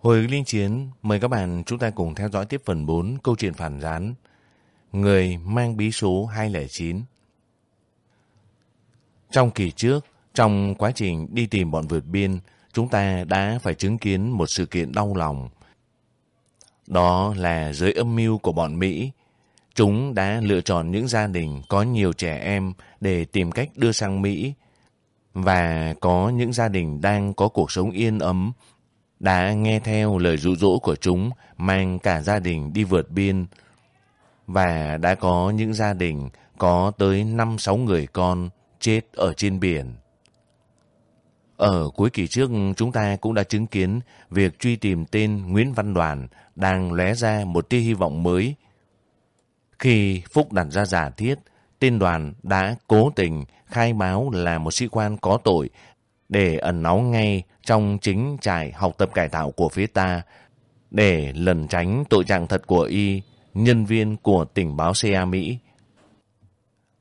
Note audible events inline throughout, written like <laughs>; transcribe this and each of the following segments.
Hồi Linh Chiến, mời các bạn chúng ta cùng theo dõi tiếp phần 4 câu chuyện phản gián. Người mang bí số 209 Trong kỳ trước, trong quá trình đi tìm bọn vượt biên, chúng ta đã phải chứng kiến một sự kiện đau lòng. Đó là dưới âm mưu của bọn Mỹ. Chúng đã lựa chọn những gia đình có nhiều trẻ em để tìm cách đưa sang Mỹ. Và có những gia đình đang có cuộc sống yên ấm đã nghe theo lời dụ dỗ của chúng mang cả gia đình đi vượt biên. Và đã có những gia đình có tới 5-6 người con chết ở trên biển. Ở cuối kỳ trước, chúng ta cũng đã chứng kiến việc truy tìm tên Nguyễn Văn Đoàn đang lóe ra một tia hy vọng mới. Khi Phúc đặt ra giả thiết, tên đoàn đã cố tình khai báo là một sĩ quan có tội để ẩn náu ngay trong chính trại học tập cải tạo của phía ta để lẩn tránh tội trạng thật của y, nhân viên của tình báo cia Mỹ.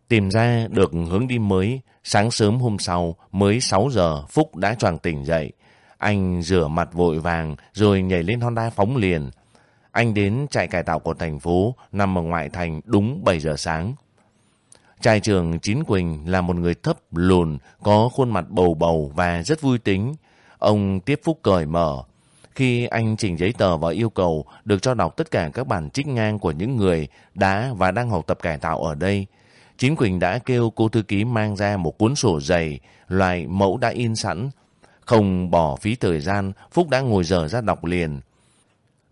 Tìm ra được hướng đi mới, sáng sớm hôm sau mới 6 giờ Phúc đã choàng tỉnh dậy. Anh rửa mặt vội vàng rồi nhảy lên Honda phóng liền. Anh đến trại cải tạo của thành phố nằm ở ngoại thành đúng 7 giờ sáng. Trai trường Chín Quỳnh là một người thấp, lùn, có khuôn mặt bầu bầu và rất vui tính. Ông tiếp Phúc cởi mở. Khi anh chỉnh giấy tờ và yêu cầu được cho đọc tất cả các bản trích ngang của những người đã và đang học tập cải tạo ở đây, chính Quỳnh đã kêu cô thư ký mang ra một cuốn sổ dày, loại mẫu đã in sẵn. Không bỏ phí thời gian, Phúc đã ngồi dở ra đọc liền.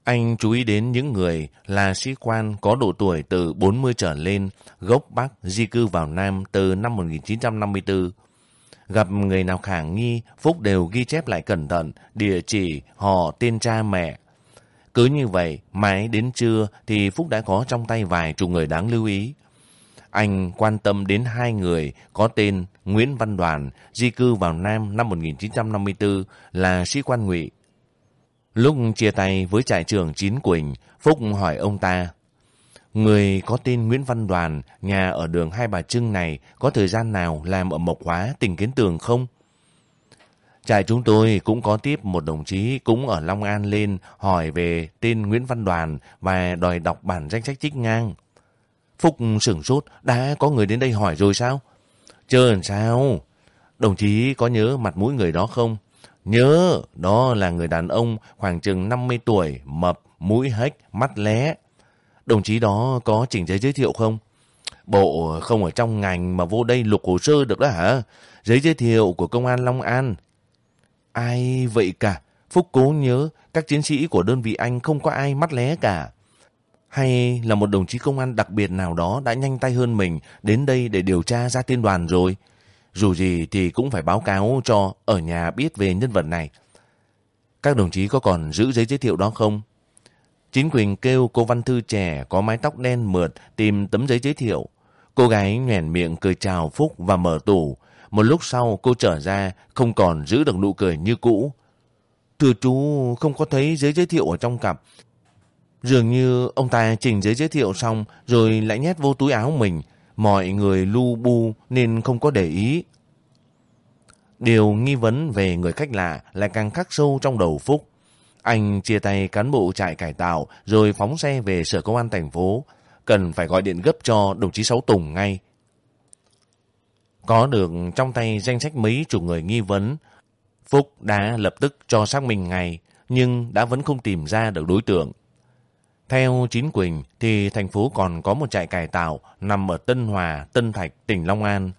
Anh chú ý đến những người là sĩ quan có độ tuổi từ 40 trở lên, gốc Bắc di cư vào Nam từ năm 1954. Gặp người nào khả nghi, Phúc đều ghi chép lại cẩn thận, địa chỉ, họ, tên cha mẹ. Cứ như vậy, mãi đến trưa thì Phúc đã có trong tay vài chục người đáng lưu ý. Anh quan tâm đến hai người có tên Nguyễn Văn Đoàn, di cư vào Nam năm 1954 là sĩ quan ngụy. Lúc chia tay với trại trưởng Chín Quỳnh, Phúc hỏi ông ta, Người có tên Nguyễn Văn Đoàn, nhà ở đường Hai Bà Trưng này có thời gian nào làm ở Mộc Hóa, tỉnh Kiến Tường không? Trại chúng tôi cũng có tiếp một đồng chí cũng ở Long An lên hỏi về tên Nguyễn Văn Đoàn và đòi đọc bản danh sách trích ngang. Phúc sửng sốt, đã có người đến đây hỏi rồi sao? Chờ làm sao? Đồng chí có nhớ mặt mũi người đó không? Nhớ, đó là người đàn ông khoảng chừng 50 tuổi, mập, mũi hếch, mắt lé. Đồng chí đó có chỉnh giấy giới thiệu không? Bộ không ở trong ngành mà vô đây lục hồ sơ được đó hả? Giấy giới thiệu của công an Long An. Ai vậy cả? Phúc cố nhớ, các chiến sĩ của đơn vị anh không có ai mắt lé cả. Hay là một đồng chí công an đặc biệt nào đó đã nhanh tay hơn mình đến đây để điều tra ra tiên đoàn rồi? Dù gì thì cũng phải báo cáo cho ở nhà biết về nhân vật này. Các đồng chí có còn giữ giấy giới thiệu đó không? Chính quyền kêu cô văn thư trẻ có mái tóc đen mượt tìm tấm giấy giới thiệu. Cô gái nhoẻn miệng cười chào Phúc và mở tủ. Một lúc sau, cô trở ra, không còn giữ được nụ cười như cũ. Thưa chú, không có thấy giấy giới thiệu ở trong cặp. Dường như ông ta chỉnh giấy giới thiệu xong rồi lại nhét vô túi áo mình. Mọi người lu bu nên không có để ý. Điều nghi vấn về người khách lạ lại càng khắc sâu trong đầu Phúc. Anh chia tay cán bộ trại cải tạo rồi phóng xe về sở công an thành phố. Cần phải gọi điện gấp cho đồng chí Sáu Tùng ngay. Có được trong tay danh sách mấy chục người nghi vấn, Phúc đã lập tức cho xác minh ngay, nhưng đã vẫn không tìm ra được đối tượng. Theo Chín Quỳnh thì thành phố còn có một trại cải tạo nằm ở Tân Hòa, Tân Thạch, tỉnh Long An.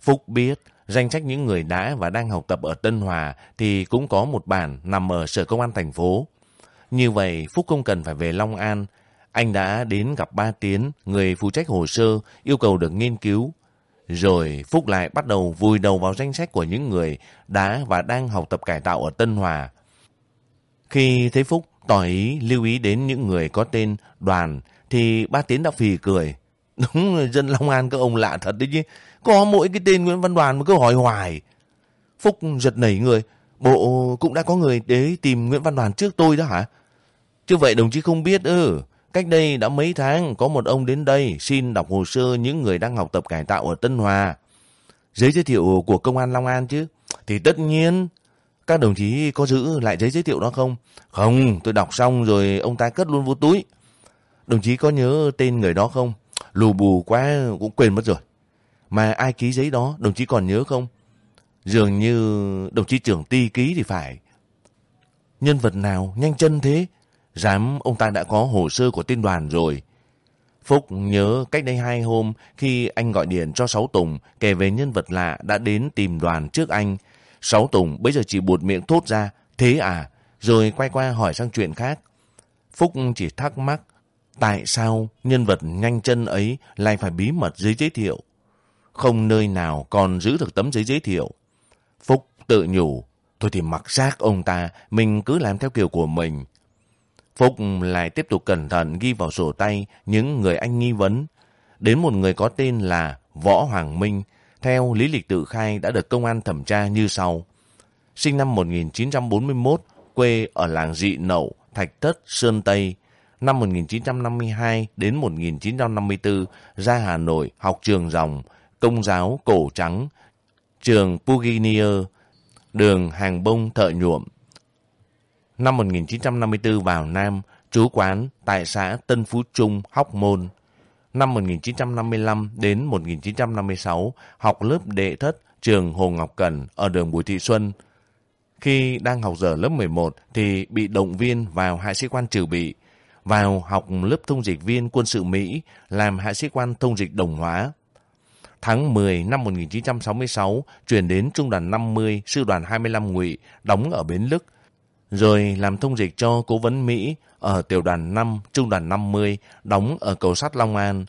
Phúc biết danh sách những người đã và đang học tập ở Tân Hòa thì cũng có một bản nằm ở Sở Công an thành phố. Như vậy Phúc không cần phải về Long An. Anh đã đến gặp ba Tiến, người phụ trách hồ sơ, yêu cầu được nghiên cứu. Rồi Phúc lại bắt đầu vùi đầu vào danh sách của những người đã và đang học tập cải tạo ở Tân Hòa. Khi thấy Phúc tỏ ý lưu ý đến những người có tên đoàn thì ba Tiến đã phì cười. <laughs> Đúng dân Long An các ông lạ thật đấy chứ. Có mỗi cái tên Nguyễn Văn Đoàn mà cứ hỏi hoài. Phúc giật nảy người. Bộ cũng đã có người đến tìm Nguyễn Văn Đoàn trước tôi đó hả? Chứ vậy đồng chí không biết ư. Cách đây đã mấy tháng có một ông đến đây xin đọc hồ sơ những người đang học tập cải tạo ở Tân Hòa. Giấy giới thiệu của công an Long An chứ. Thì tất nhiên các đồng chí có giữ lại giấy giới thiệu đó không? Không, tôi đọc xong rồi ông ta cất luôn vô túi. Đồng chí có nhớ tên người đó không? Lù bù quá cũng quên mất rồi. Mà ai ký giấy đó, đồng chí còn nhớ không? Dường như đồng chí trưởng ti ký thì phải. Nhân vật nào nhanh chân thế? Dám ông ta đã có hồ sơ của tên đoàn rồi. Phúc nhớ cách đây hai hôm khi anh gọi điện cho Sáu Tùng kể về nhân vật lạ đã đến tìm đoàn trước anh. Sáu Tùng bây giờ chỉ buột miệng thốt ra, thế à? Rồi quay qua hỏi sang chuyện khác. Phúc chỉ thắc mắc, tại sao nhân vật nhanh chân ấy lại phải bí mật dưới giới thiệu? Không nơi nào còn giữ được tấm giấy giới thiệu. Phúc tự nhủ, thôi thì mặc xác ông ta, mình cứ làm theo kiểu của mình. Phúc lại tiếp tục cẩn thận ghi vào sổ tay những người anh nghi vấn. Đến một người có tên là Võ Hoàng Minh, theo lý lịch tự khai đã được công an thẩm tra như sau. Sinh năm 1941, quê ở làng Dị Nậu, Thạch Thất, Sơn Tây. Năm 1952 đến 1954 ra Hà Nội học trường dòng, công giáo cổ trắng, trường Puginier, đường hàng bông thợ nhuộm. Năm 1954 vào Nam, trú quán tại xã Tân Phú Trung, Hóc Môn. Năm 1955 đến 1956, học lớp đệ thất trường Hồ Ngọc Cẩn ở đường Bùi Thị Xuân. Khi đang học giờ lớp 11 thì bị động viên vào hạ sĩ quan trừ bị, vào học lớp thông dịch viên quân sự Mỹ, làm hạ sĩ quan thông dịch đồng hóa. Tháng 10 năm 1966, chuyển đến Trung đoàn 50, Sư đoàn 25 Ngụy, đóng ở Bến Lức, rồi làm thông dịch cho cố vấn Mỹ ở tiểu đoàn 5, trung đoàn 50, đóng ở cầu sắt Long An.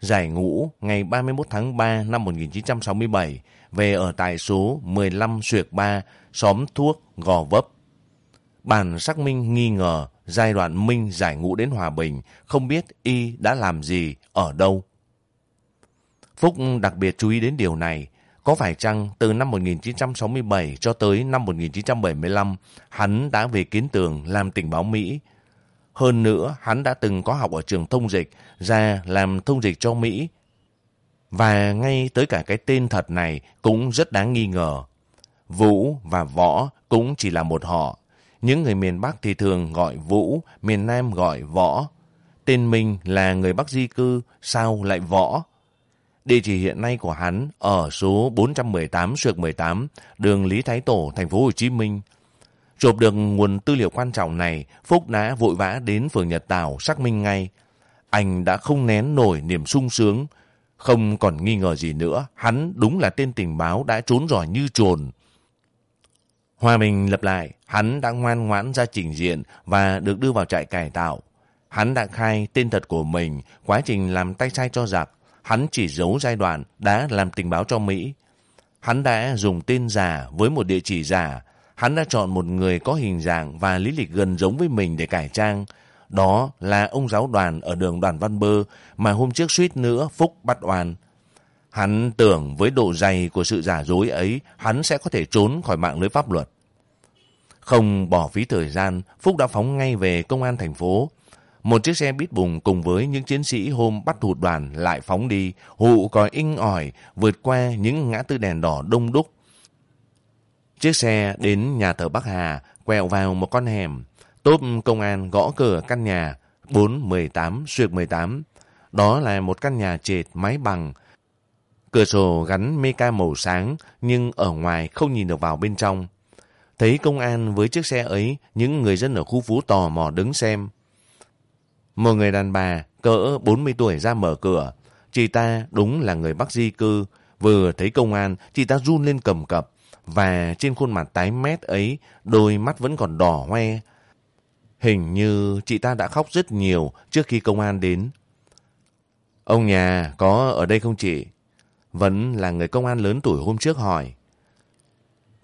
Giải ngũ ngày 31 tháng 3 năm 1967, về ở tại số 15 Xuyệt 3, xóm Thuốc, Gò Vấp. Bản xác minh nghi ngờ giai đoạn Minh giải ngũ đến Hòa Bình, không biết y đã làm gì, ở đâu. Phúc đặc biệt chú ý đến điều này, có phải chăng từ năm 1967 cho tới năm 1975, hắn đã về kiến tường làm tình báo Mỹ? Hơn nữa, hắn đã từng có học ở trường thông dịch, ra làm thông dịch cho Mỹ. Và ngay tới cả cái tên thật này cũng rất đáng nghi ngờ. Vũ và Võ cũng chỉ là một họ. Những người miền Bắc thì thường gọi Vũ, miền Nam gọi Võ. Tên mình là người Bắc di cư, sao lại Võ? Địa chỉ hiện nay của hắn ở số 418-18 đường Lý Thái Tổ, thành phố Hồ Chí Minh. Chộp được nguồn tư liệu quan trọng này, Phúc đã vội vã đến phường Nhật Tảo xác minh ngay. Anh đã không nén nổi niềm sung sướng. Không còn nghi ngờ gì nữa, hắn đúng là tên tình báo đã trốn giỏi như trồn. Hòa Bình lập lại, hắn đã ngoan ngoãn ra trình diện và được đưa vào trại cải tạo. Hắn đã khai tên thật của mình, quá trình làm tay sai cho giặc, hắn chỉ giấu giai đoạn đã làm tình báo cho Mỹ. Hắn đã dùng tên giả với một địa chỉ giả. Hắn đã chọn một người có hình dạng và lý lịch gần giống với mình để cải trang. Đó là ông giáo đoàn ở đường đoàn Văn Bơ mà hôm trước suýt nữa Phúc bắt oan. Hắn tưởng với độ dày của sự giả dối ấy, hắn sẽ có thể trốn khỏi mạng lưới pháp luật. Không bỏ phí thời gian, Phúc đã phóng ngay về công an thành phố. Một chiếc xe bít bùng cùng với những chiến sĩ hôm bắt hụt đoàn lại phóng đi, hụ còi inh ỏi, vượt qua những ngã tư đèn đỏ đông đúc. Chiếc xe đến nhà thờ Bắc Hà, quẹo vào một con hẻm. Tốp công an gõ cửa căn nhà 418 xuyệt 18. Đó là một căn nhà trệt mái bằng. Cửa sổ gắn meca màu sáng nhưng ở ngoài không nhìn được vào bên trong. Thấy công an với chiếc xe ấy, những người dân ở khu phố tò mò đứng xem. Một người đàn bà cỡ 40 tuổi ra mở cửa. Chị ta đúng là người Bắc di cư. Vừa thấy công an, chị ta run lên cầm cập. Và trên khuôn mặt tái mét ấy, đôi mắt vẫn còn đỏ hoe. Hình như chị ta đã khóc rất nhiều trước khi công an đến. Ông nhà có ở đây không chị? Vẫn là người công an lớn tuổi hôm trước hỏi.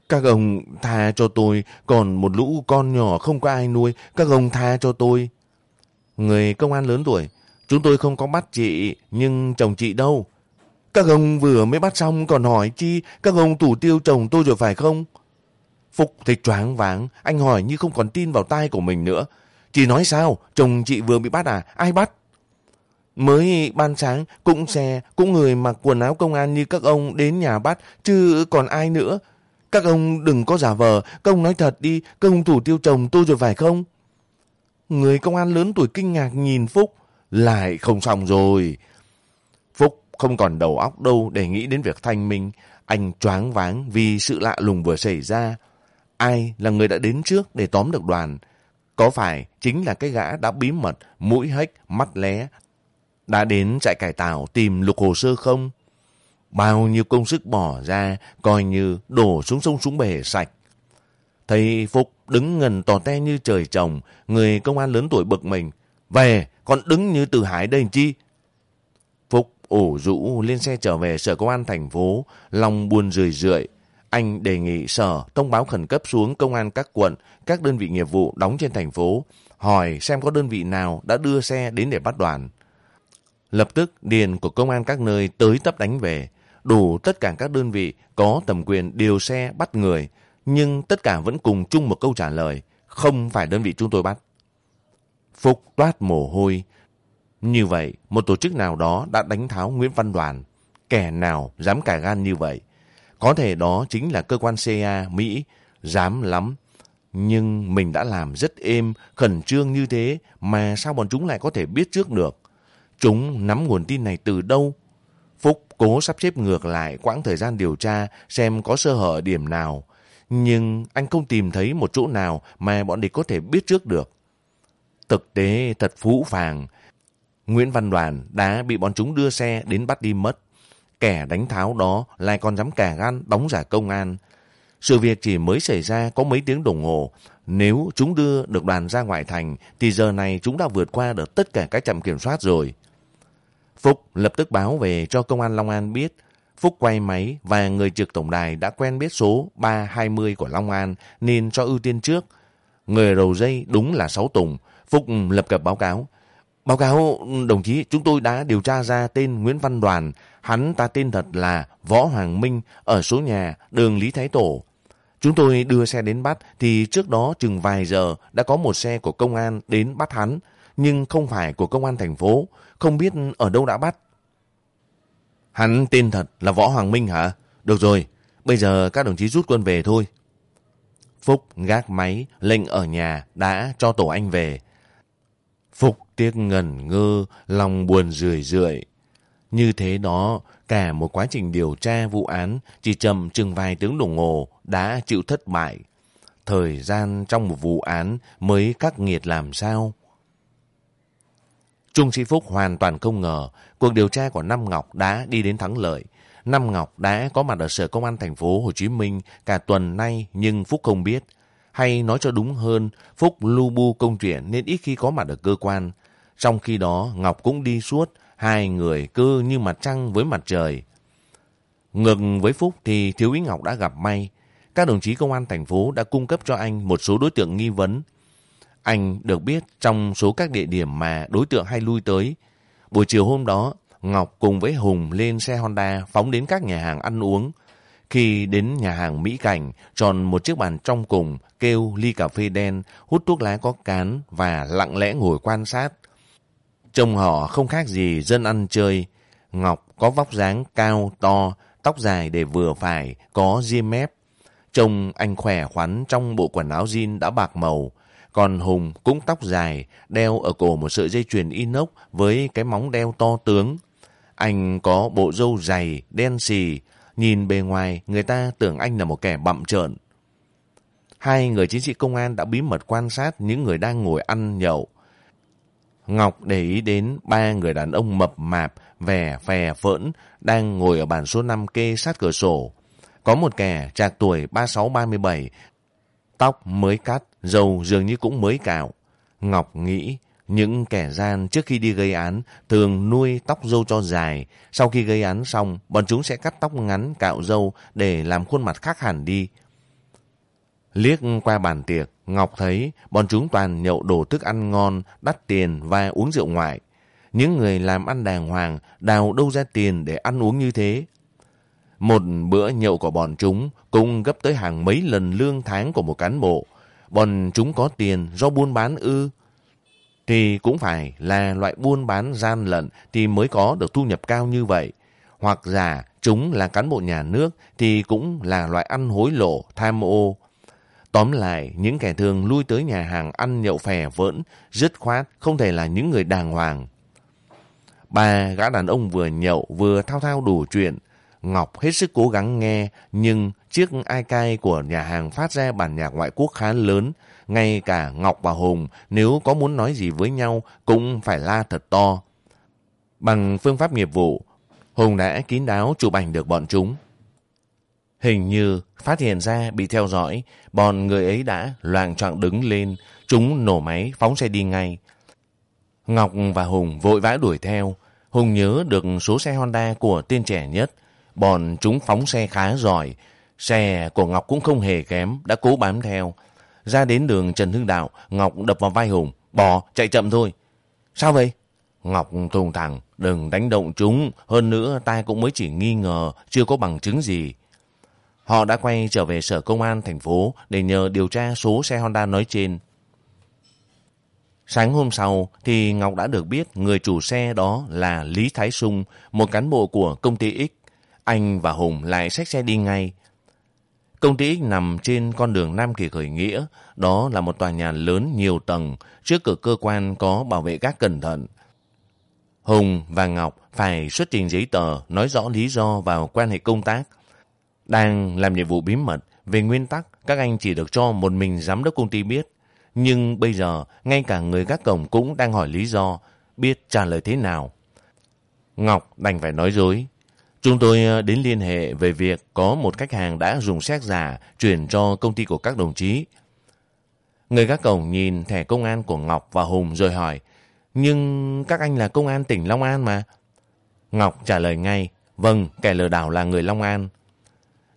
Các ông tha cho tôi, còn một lũ con nhỏ không có ai nuôi, các ông tha cho tôi. Người công an lớn tuổi, chúng tôi không có bắt chị, nhưng chồng chị đâu? Các ông vừa mới bắt xong còn hỏi chi, các ông tủ tiêu chồng tôi rồi phải không? Phục thì choáng váng, anh hỏi như không còn tin vào tai của mình nữa. Chị nói sao, chồng chị vừa bị bắt à, ai bắt? Mới ban sáng, cũng xe, cũng người mặc quần áo công an như các ông đến nhà bắt, chứ còn ai nữa. Các ông đừng có giả vờ, Công nói thật đi, Công thủ tiêu chồng tôi rồi phải không? Người công an lớn tuổi kinh ngạc nhìn Phúc, lại không xong rồi. Phúc không còn đầu óc đâu để nghĩ đến việc thanh minh. Anh choáng váng vì sự lạ lùng vừa xảy ra. Ai là người đã đến trước để tóm được đoàn? Có phải chính là cái gã đã bí mật, mũi hếch, mắt lé, đã đến trại cải tạo tìm lục hồ sơ không? Bao nhiêu công sức bỏ ra, coi như đổ xuống sông xuống bể sạch. Thầy Phúc đứng ngần tỏ te như trời trồng, người công an lớn tuổi bực mình. Về, còn đứng như từ hải đây chi? Phúc ủ rũ lên xe trở về sở công an thành phố, lòng buồn rười rượi. Anh đề nghị sở thông báo khẩn cấp xuống công an các quận, các đơn vị nghiệp vụ đóng trên thành phố, hỏi xem có đơn vị nào đã đưa xe đến để bắt đoàn. Lập tức điền của công an các nơi tới tấp đánh về, đủ tất cả các đơn vị có tầm quyền điều xe bắt người, nhưng tất cả vẫn cùng chung một câu trả lời, không phải đơn vị chúng tôi bắt. Phúc toát mồ hôi. Như vậy, một tổ chức nào đó đã đánh tháo Nguyễn Văn Đoàn. Kẻ nào dám cài gan như vậy? Có thể đó chính là cơ quan CIA Mỹ, dám lắm. Nhưng mình đã làm rất êm, khẩn trương như thế mà sao bọn chúng lại có thể biết trước được? Chúng nắm nguồn tin này từ đâu? Phúc cố sắp xếp ngược lại quãng thời gian điều tra xem có sơ hở điểm nào. Nhưng anh không tìm thấy một chỗ nào mà bọn địch có thể biết trước được. Thực tế thật phũ phàng. Nguyễn Văn Đoàn đã bị bọn chúng đưa xe đến bắt đi mất. Kẻ đánh tháo đó lại còn dám cả gan đóng giả công an. Sự việc chỉ mới xảy ra có mấy tiếng đồng hồ. Nếu chúng đưa được đoàn ra ngoại thành, thì giờ này chúng đã vượt qua được tất cả các trạm kiểm soát rồi. Phúc lập tức báo về cho công an Long An biết. Phúc quay máy và người trực tổng đài đã quen biết số 320 của Long An nên cho ưu tiên trước. Người đầu dây đúng là Sáu Tùng. Phúc lập cập báo cáo. Báo cáo đồng chí chúng tôi đã điều tra ra tên Nguyễn Văn Đoàn. Hắn ta tên thật là Võ Hoàng Minh ở số nhà đường Lý Thái Tổ. Chúng tôi đưa xe đến bắt thì trước đó chừng vài giờ đã có một xe của công an đến bắt hắn nhưng không phải của công an thành phố, không biết ở đâu đã bắt. Hắn tên thật là Võ Hoàng Minh hả? Được rồi, bây giờ các đồng chí rút quân về thôi. Phúc gác máy, lệnh ở nhà đã cho tổ anh về. Phúc tiếc ngẩn ngơ, lòng buồn rười rượi. Như thế đó, cả một quá trình điều tra vụ án chỉ chậm chừng vài tiếng đồng hồ đã chịu thất bại. Thời gian trong một vụ án mới khắc nghiệt làm sao? Trung Sĩ Phúc hoàn toàn không ngờ cuộc điều tra của Năm Ngọc đã đi đến thắng lợi. Năm Ngọc đã có mặt ở sở công an thành phố Hồ Chí Minh cả tuần nay nhưng Phúc không biết. Hay nói cho đúng hơn, Phúc lưu bu công chuyện nên ít khi có mặt ở cơ quan. Trong khi đó, Ngọc cũng đi suốt, hai người cư như mặt trăng với mặt trời. Ngược với Phúc thì Thiếu úy Ngọc đã gặp may. Các đồng chí công an thành phố đã cung cấp cho anh một số đối tượng nghi vấn anh được biết trong số các địa điểm mà đối tượng hay lui tới. Buổi chiều hôm đó, Ngọc cùng với Hùng lên xe Honda phóng đến các nhà hàng ăn uống. Khi đến nhà hàng Mỹ Cảnh, tròn một chiếc bàn trong cùng, kêu ly cà phê đen, hút thuốc lá có cán và lặng lẽ ngồi quan sát. Trông họ không khác gì dân ăn chơi. Ngọc có vóc dáng cao, to, tóc dài để vừa phải, có ria mép. Trông anh khỏe khoắn trong bộ quần áo jean đã bạc màu, còn Hùng cũng tóc dài, đeo ở cổ một sợi dây chuyền inox với cái móng đeo to tướng. Anh có bộ râu dày, đen xì, nhìn bề ngoài người ta tưởng anh là một kẻ bậm trợn. Hai người chiến sĩ công an đã bí mật quan sát những người đang ngồi ăn nhậu. Ngọc để ý đến ba người đàn ông mập mạp, vẻ phè phỡn, đang ngồi ở bàn số 5 kê sát cửa sổ. Có một kẻ trạc tuổi 36-37, tóc mới cắt, dầu dường như cũng mới cạo. Ngọc nghĩ những kẻ gian trước khi đi gây án thường nuôi tóc dâu cho dài. Sau khi gây án xong, bọn chúng sẽ cắt tóc ngắn cạo dâu để làm khuôn mặt khác hẳn đi. Liếc qua bàn tiệc, Ngọc thấy bọn chúng toàn nhậu đồ thức ăn ngon, đắt tiền và uống rượu ngoại. Những người làm ăn đàng hoàng đào đâu ra tiền để ăn uống như thế. Một bữa nhậu của bọn chúng cũng gấp tới hàng mấy lần lương tháng của một cán bộ bọn chúng có tiền do buôn bán ư? Thì cũng phải là loại buôn bán gian lận thì mới có được thu nhập cao như vậy. Hoặc giả chúng là cán bộ nhà nước thì cũng là loại ăn hối lộ, tham ô. Tóm lại, những kẻ thường lui tới nhà hàng ăn nhậu phè vỡn, dứt khoát, không thể là những người đàng hoàng. Ba gã đàn ông vừa nhậu vừa thao thao đủ chuyện. Ngọc hết sức cố gắng nghe, nhưng chiếc ai cai của nhà hàng phát ra bản nhạc ngoại quốc khá lớn. Ngay cả Ngọc và Hùng nếu có muốn nói gì với nhau cũng phải la thật to. Bằng phương pháp nghiệp vụ, Hùng đã kín đáo chụp ảnh được bọn chúng. Hình như phát hiện ra bị theo dõi, bọn người ấy đã loạn trọng đứng lên, chúng nổ máy phóng xe đi ngay. Ngọc và Hùng vội vã đuổi theo. Hùng nhớ được số xe Honda của tên trẻ nhất. Bọn chúng phóng xe khá giỏi. Xe của Ngọc cũng không hề kém, đã cố bám theo. Ra đến đường Trần Hưng Đạo, Ngọc đập vào vai Hùng. Bỏ, chạy chậm thôi. Sao vậy? Ngọc thùng thẳng, đừng đánh động chúng. Hơn nữa, ta cũng mới chỉ nghi ngờ, chưa có bằng chứng gì. Họ đã quay trở về sở công an thành phố để nhờ điều tra số xe Honda nói trên. Sáng hôm sau thì Ngọc đã được biết người chủ xe đó là Lý Thái Sung, một cán bộ của công ty X. Anh và Hùng lại xách xe đi ngay. Công ty X nằm trên con đường Nam Kỳ Khởi Nghĩa. Đó là một tòa nhà lớn nhiều tầng. Trước cửa cơ quan có bảo vệ gác cẩn thận. Hùng và Ngọc phải xuất trình giấy tờ nói rõ lý do vào quan hệ công tác. Đang làm nhiệm vụ bí mật, về nguyên tắc các anh chỉ được cho một mình giám đốc công ty biết. Nhưng bây giờ, ngay cả người gác cổng cũng đang hỏi lý do, biết trả lời thế nào. Ngọc đành phải nói dối. Chúng tôi ờ, đến liên hệ về việc có một khách hàng đã dùng xét giả chuyển cho công ty của các đồng chí. Người gác cổng nhìn thẻ công an của Ngọc và Hùng rồi hỏi, nhưng các anh là công an tỉnh Long An mà. Ngọc trả lời ngay, vâng, kẻ lừa đảo là người Long An.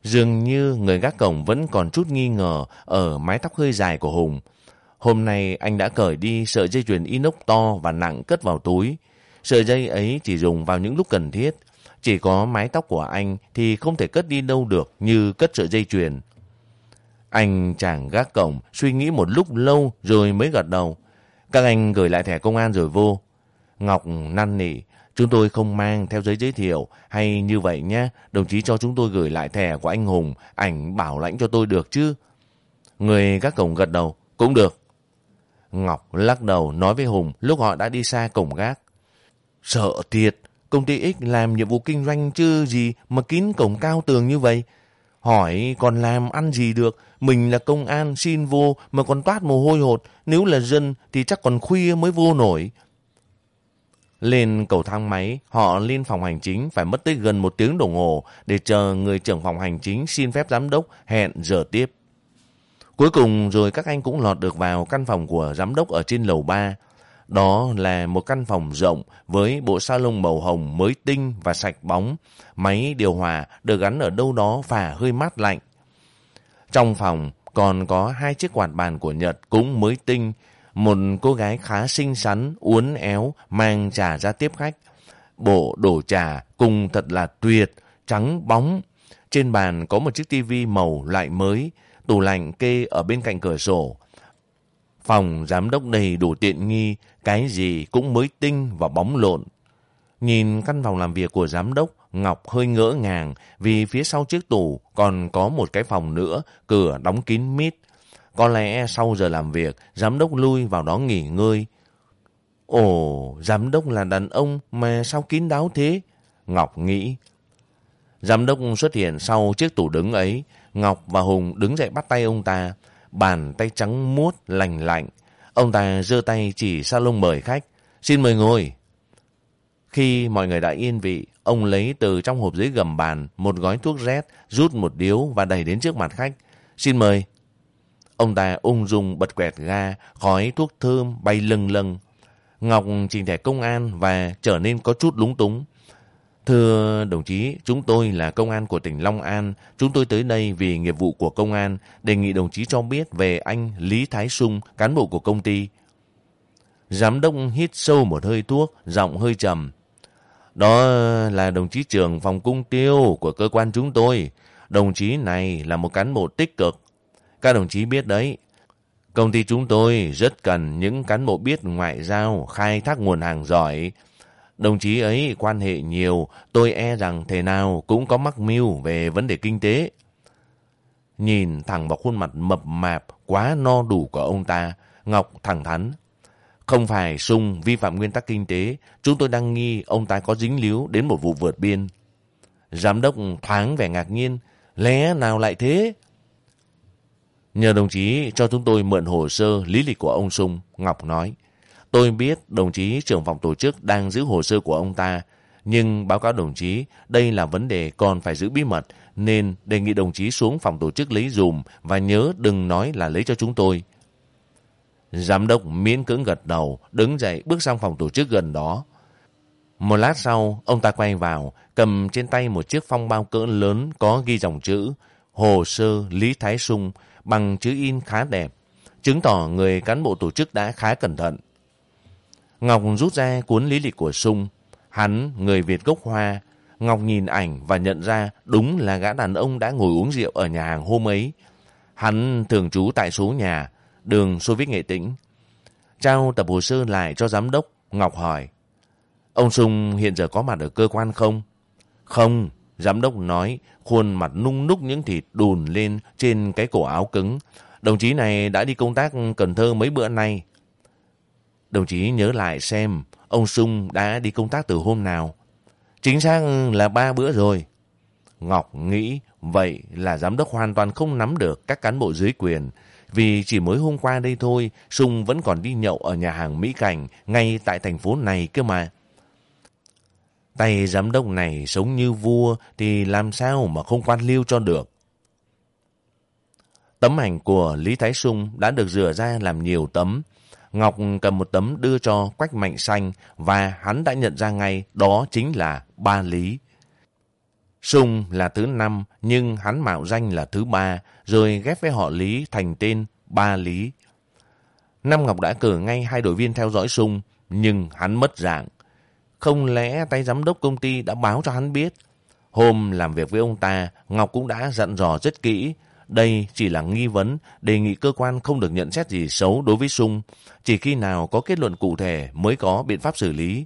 Dường như người gác cổng vẫn còn chút nghi ngờ ở mái tóc hơi dài của Hùng. Hôm nay anh đã cởi đi sợi dây chuyền inox to và nặng cất vào túi. Sợi dây ấy chỉ dùng vào những lúc cần thiết. Chỉ có mái tóc của anh thì không thể cất đi đâu được như cất sợi dây chuyền. Anh chàng gác cổng suy nghĩ một lúc lâu rồi mới gật đầu. Các anh gửi lại thẻ công an rồi vô. Ngọc năn nỉ, chúng tôi không mang theo giấy giới thiệu hay như vậy nhé. Đồng chí cho chúng tôi gửi lại thẻ của anh Hùng, ảnh bảo lãnh cho tôi được chứ. Người gác cổng gật đầu, cũng được. Ngọc lắc đầu nói với Hùng lúc họ đã đi xa cổng gác. Sợ thiệt, công ty X làm nhiệm vụ kinh doanh chứ gì mà kín cổng cao tường như vậy. Hỏi còn làm ăn gì được, mình là công an xin vô mà còn toát mồ hôi hột, nếu là dân thì chắc còn khuya mới vô nổi. Lên cầu thang máy, họ lên phòng hành chính phải mất tới gần một tiếng đồng hồ để chờ người trưởng phòng hành chính xin phép giám đốc hẹn giờ tiếp. Cuối cùng rồi các anh cũng lọt được vào căn phòng của giám đốc ở trên lầu 3. Đó là một căn phòng rộng với bộ salon màu hồng mới tinh và sạch bóng. Máy điều hòa được gắn ở đâu đó phả hơi mát lạnh. Trong phòng còn có hai chiếc quạt bàn của Nhật cũng mới tinh. Một cô gái khá xinh xắn, uốn éo, mang trà ra tiếp khách. Bộ đổ trà cùng thật là tuyệt, trắng bóng. Trên bàn có một chiếc tivi màu lại mới, tủ lạnh kê ở bên cạnh cửa sổ. Phòng giám đốc đầy đủ tiện nghi, cái gì cũng mới tinh và bóng lộn. Nhìn căn phòng làm việc của giám đốc, Ngọc hơi ngỡ ngàng vì phía sau chiếc tủ còn có một cái phòng nữa, cửa đóng kín mít. Có lẽ sau giờ làm việc, giám đốc lui vào đó nghỉ ngơi. Ồ, giám đốc là đàn ông mà sao kín đáo thế? Ngọc nghĩ. Giám đốc xuất hiện sau chiếc tủ đứng ấy. Ngọc và Hùng đứng dậy bắt tay ông ta. Bàn tay trắng muốt, lành lạnh. Ông ta giơ tay chỉ salon mời khách. Xin mời ngồi. Khi mọi người đã yên vị, ông lấy từ trong hộp dưới gầm bàn một gói thuốc rét, rút một điếu và đẩy đến trước mặt khách. Xin mời. Ông ta ung dung bật quẹt ga, khói thuốc thơm bay lâng lâng. Ngọc trình thẻ công an và trở nên có chút lúng túng. Thưa đồng chí, chúng tôi là công an của tỉnh Long An. Chúng tôi tới đây vì nghiệp vụ của công an, đề nghị đồng chí cho biết về anh Lý Thái Sung, cán bộ của công ty. Giám đốc hít sâu một hơi thuốc, giọng hơi trầm. Đó là đồng chí trưởng phòng cung tiêu của cơ quan chúng tôi. Đồng chí này là một cán bộ tích cực. Các đồng chí biết đấy, công ty chúng tôi rất cần những cán bộ biết ngoại giao, khai thác nguồn hàng giỏi. Đồng chí ấy quan hệ nhiều, tôi e rằng thế nào cũng có mắc mưu về vấn đề kinh tế. Nhìn thẳng vào khuôn mặt mập mạp quá no đủ của ông ta, Ngọc thẳng thắn. Không phải sung vi phạm nguyên tắc kinh tế, chúng tôi đang nghi ông ta có dính líu đến một vụ vượt biên. Giám đốc thoáng vẻ ngạc nhiên, lẽ nào lại thế? Nhờ đồng chí cho chúng tôi mượn hồ sơ lý lịch của ông Sung, Ngọc nói. Tôi biết đồng chí trưởng phòng tổ chức đang giữ hồ sơ của ông ta, nhưng báo cáo đồng chí đây là vấn đề còn phải giữ bí mật nên đề nghị đồng chí xuống phòng tổ chức lấy dùm và nhớ đừng nói là lấy cho chúng tôi. Giám đốc miễn cưỡng gật đầu, đứng dậy bước sang phòng tổ chức gần đó. Một lát sau, ông ta quay vào, cầm trên tay một chiếc phong bao cỡ lớn có ghi dòng chữ Hồ sơ Lý Thái Sung bằng chữ in khá đẹp, chứng tỏ người cán bộ tổ chức đã khá cẩn thận. Ngọc rút ra cuốn lý lịch của Sung. Hắn, người Việt gốc Hoa. Ngọc nhìn ảnh và nhận ra đúng là gã đàn ông đã ngồi uống rượu ở nhà hàng hôm ấy. Hắn thường trú tại số nhà, đường Xô Viết Nghệ Tĩnh. Trao tập hồ sơ lại cho giám đốc, Ngọc hỏi. Ông Sung hiện giờ có mặt ở cơ quan không? Không, giám đốc nói, khuôn mặt nung núc những thịt đùn lên trên cái cổ áo cứng. Đồng chí này đã đi công tác Cần Thơ mấy bữa nay. Đồng chí nhớ lại xem ông Sung đã đi công tác từ hôm nào. Chính xác là ba bữa rồi. Ngọc nghĩ vậy là giám đốc hoàn toàn không nắm được các cán bộ dưới quyền. Vì chỉ mới hôm qua đây thôi, Sung vẫn còn đi nhậu ở nhà hàng Mỹ Cảnh ngay tại thành phố này cơ mà. Tay giám đốc này sống như vua thì làm sao mà không quan liêu cho được. Tấm ảnh của Lý Thái Sung đã được rửa ra làm nhiều tấm. Ngọc cầm một tấm đưa cho Quách Mạnh Xanh và hắn đã nhận ra ngay đó chính là ba Lý. Sung là thứ năm nhưng hắn mạo danh là thứ ba rồi ghép với họ Lý thành tên Ba Lý. Năm Ngọc đã cử ngay hai đội viên theo dõi Sung nhưng hắn mất dạng. Không lẽ tay giám đốc công ty đã báo cho hắn biết? Hôm làm việc với ông ta, Ngọc cũng đã dặn dò rất kỹ. Đây chỉ là nghi vấn, đề nghị cơ quan không được nhận xét gì xấu đối với Sung. Chỉ khi nào có kết luận cụ thể mới có biện pháp xử lý.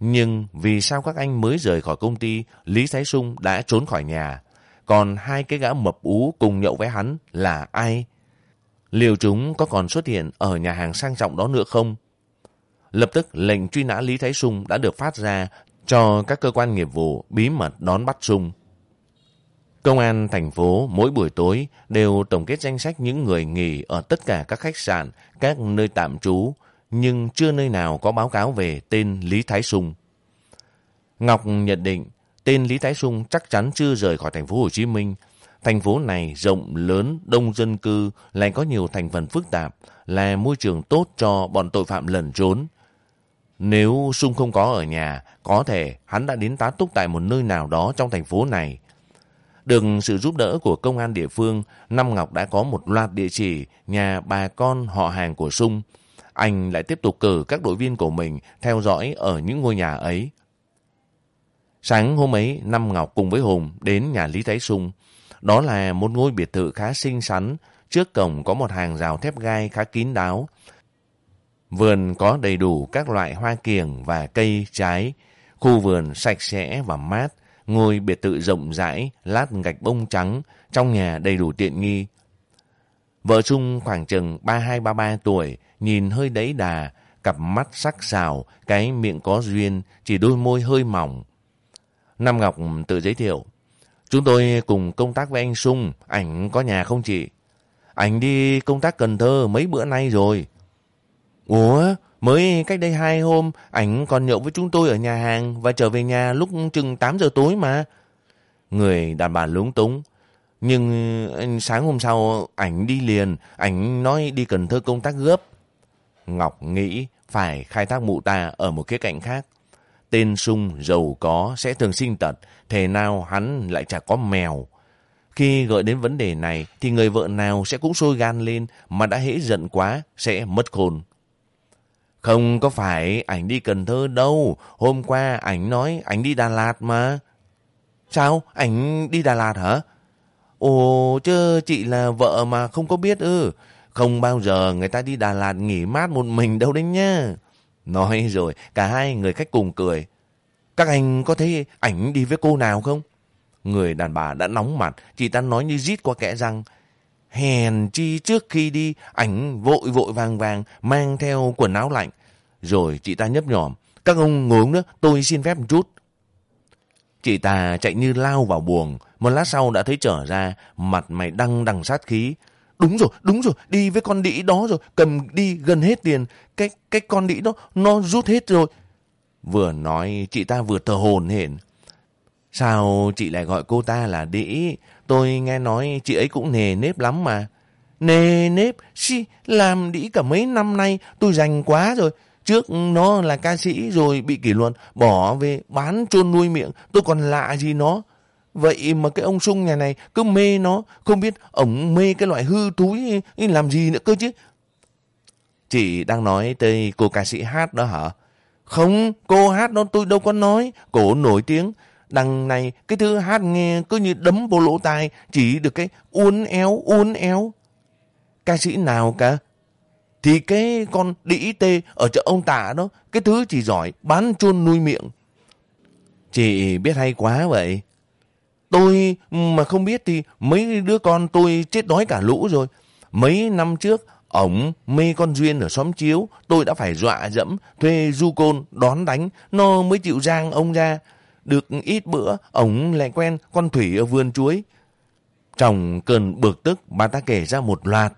Nhưng vì sao các anh mới rời khỏi công ty, Lý Thái Sung đã trốn khỏi nhà? Còn hai cái gã mập ú cùng nhậu với hắn là ai? Liệu chúng có còn xuất hiện ở nhà hàng sang trọng đó nữa không? Lập tức lệnh truy nã Lý Thái Sung đã được phát ra cho các cơ quan nghiệp vụ bí mật đón bắt Sung. Công an thành phố mỗi buổi tối đều tổng kết danh sách những người nghỉ ở tất cả các khách sạn, các nơi tạm trú, nhưng chưa nơi nào có báo cáo về tên Lý Thái Sung. Ngọc nhận định tên Lý Thái Sung chắc chắn chưa rời khỏi thành phố Hồ Chí Minh. Thành phố này rộng lớn, đông dân cư, lại có nhiều thành phần phức tạp, là môi trường tốt cho bọn tội phạm lẩn trốn. Nếu Sung không có ở nhà, có thể hắn đã đến tá túc tại một nơi nào đó trong thành phố này. Được sự giúp đỡ của công an địa phương, Năm Ngọc đã có một loạt địa chỉ nhà bà con họ hàng của Sung. Anh lại tiếp tục cử các đội viên của mình theo dõi ở những ngôi nhà ấy. Sáng hôm ấy, Năm Ngọc cùng với Hùng đến nhà Lý Thái Sung. Đó là một ngôi biệt thự khá xinh xắn. Trước cổng có một hàng rào thép gai khá kín đáo. Vườn có đầy đủ các loại hoa kiểng và cây trái. Khu vườn sạch sẽ và mát. Ngôi biệt thự rộng rãi, lát gạch bông trắng, trong nhà đầy đủ tiện nghi. Vợ Trung khoảng chừng 32-33 tuổi, nhìn hơi đấy đà, cặp mắt sắc sảo, cái miệng có duyên, chỉ đôi môi hơi mỏng. Nam Ngọc tự giới thiệu. Chúng tôi cùng công tác với anh Sung, ảnh có nhà không chị? Ảnh đi công tác Cần Thơ mấy bữa nay rồi. Ủa, mới cách đây hai hôm, ảnh còn nhậu với chúng tôi ở nhà hàng và trở về nhà lúc chừng 8 giờ tối mà. Người đàn bà lúng túng. Nhưng ừ, sáng hôm sau ảnh đi liền, ảnh nói đi Cần Thơ công tác gấp. Ngọc nghĩ phải khai thác mụ ta ở một khía cạnh khác. Tên sung giàu có sẽ thường sinh tật, thế nào hắn lại chả có mèo. Khi gợi đến vấn đề này thì người vợ nào sẽ cũng sôi gan lên mà đã hễ giận quá sẽ mất khôn. Không có phải ảnh đi Cần Thơ đâu. Hôm qua ảnh nói ảnh đi Đà Lạt mà. Sao? Ảnh đi Đà Lạt hả? Ồ, chứ chị là vợ mà không có biết ư. Không bao giờ người ta đi Đà Lạt nghỉ mát một mình đâu đấy nhá. Nói rồi, cả hai người khách cùng cười. Các anh có thấy ảnh đi với cô nào không? Người đàn bà đã nóng mặt, chị ta nói như rít qua kẽ răng. Hèn chi trước khi đi, ảnh vội vội vàng vàng, mang theo quần áo lạnh. Rồi chị ta nhấp nhòm Các ông ngồi uống nước, tôi xin phép một chút. Chị ta chạy như lao vào buồng, một lát sau đã thấy trở ra, mặt mày đăng đằng sát khí. Đúng rồi, đúng rồi, đi với con đĩ đó rồi, cầm đi gần hết tiền. Cái cái con đĩ đó, nó rút hết rồi. Vừa nói, chị ta vừa thờ hồn hển. Sao chị lại gọi cô ta là đĩ? Tôi nghe nói chị ấy cũng nề nếp lắm mà. Nề nếp? Xì, làm đĩ cả mấy năm nay, tôi dành quá rồi. Trước nó là ca sĩ rồi bị kỷ luật, bỏ về bán chôn nuôi miệng, tôi còn lạ gì nó. Vậy mà cái ông sung nhà này cứ mê nó, không biết ổng mê cái loại hư túi làm gì nữa cơ chứ. Chị đang nói tới cô ca sĩ hát đó hả? Không, cô hát đó tôi đâu có nói, cổ nổi tiếng. Đằng này cái thứ hát nghe cứ như đấm vô lỗ tai, chỉ được cái uốn éo uốn éo. Ca sĩ nào cả? Thì cái con đĩ tê ở chợ ông tạ đó, cái thứ chỉ giỏi bán chôn nuôi miệng. Chị biết hay quá vậy. Tôi mà không biết thì mấy đứa con tôi chết đói cả lũ rồi. Mấy năm trước, ổng mê con Duyên ở xóm chiếu, tôi đã phải dọa dẫm, thuê du côn, đón đánh, nó mới chịu giang ông ra. Được ít bữa, ổng lại quen con Thủy ở vườn chuối. Trong cơn bực tức, bà ta kể ra một loạt.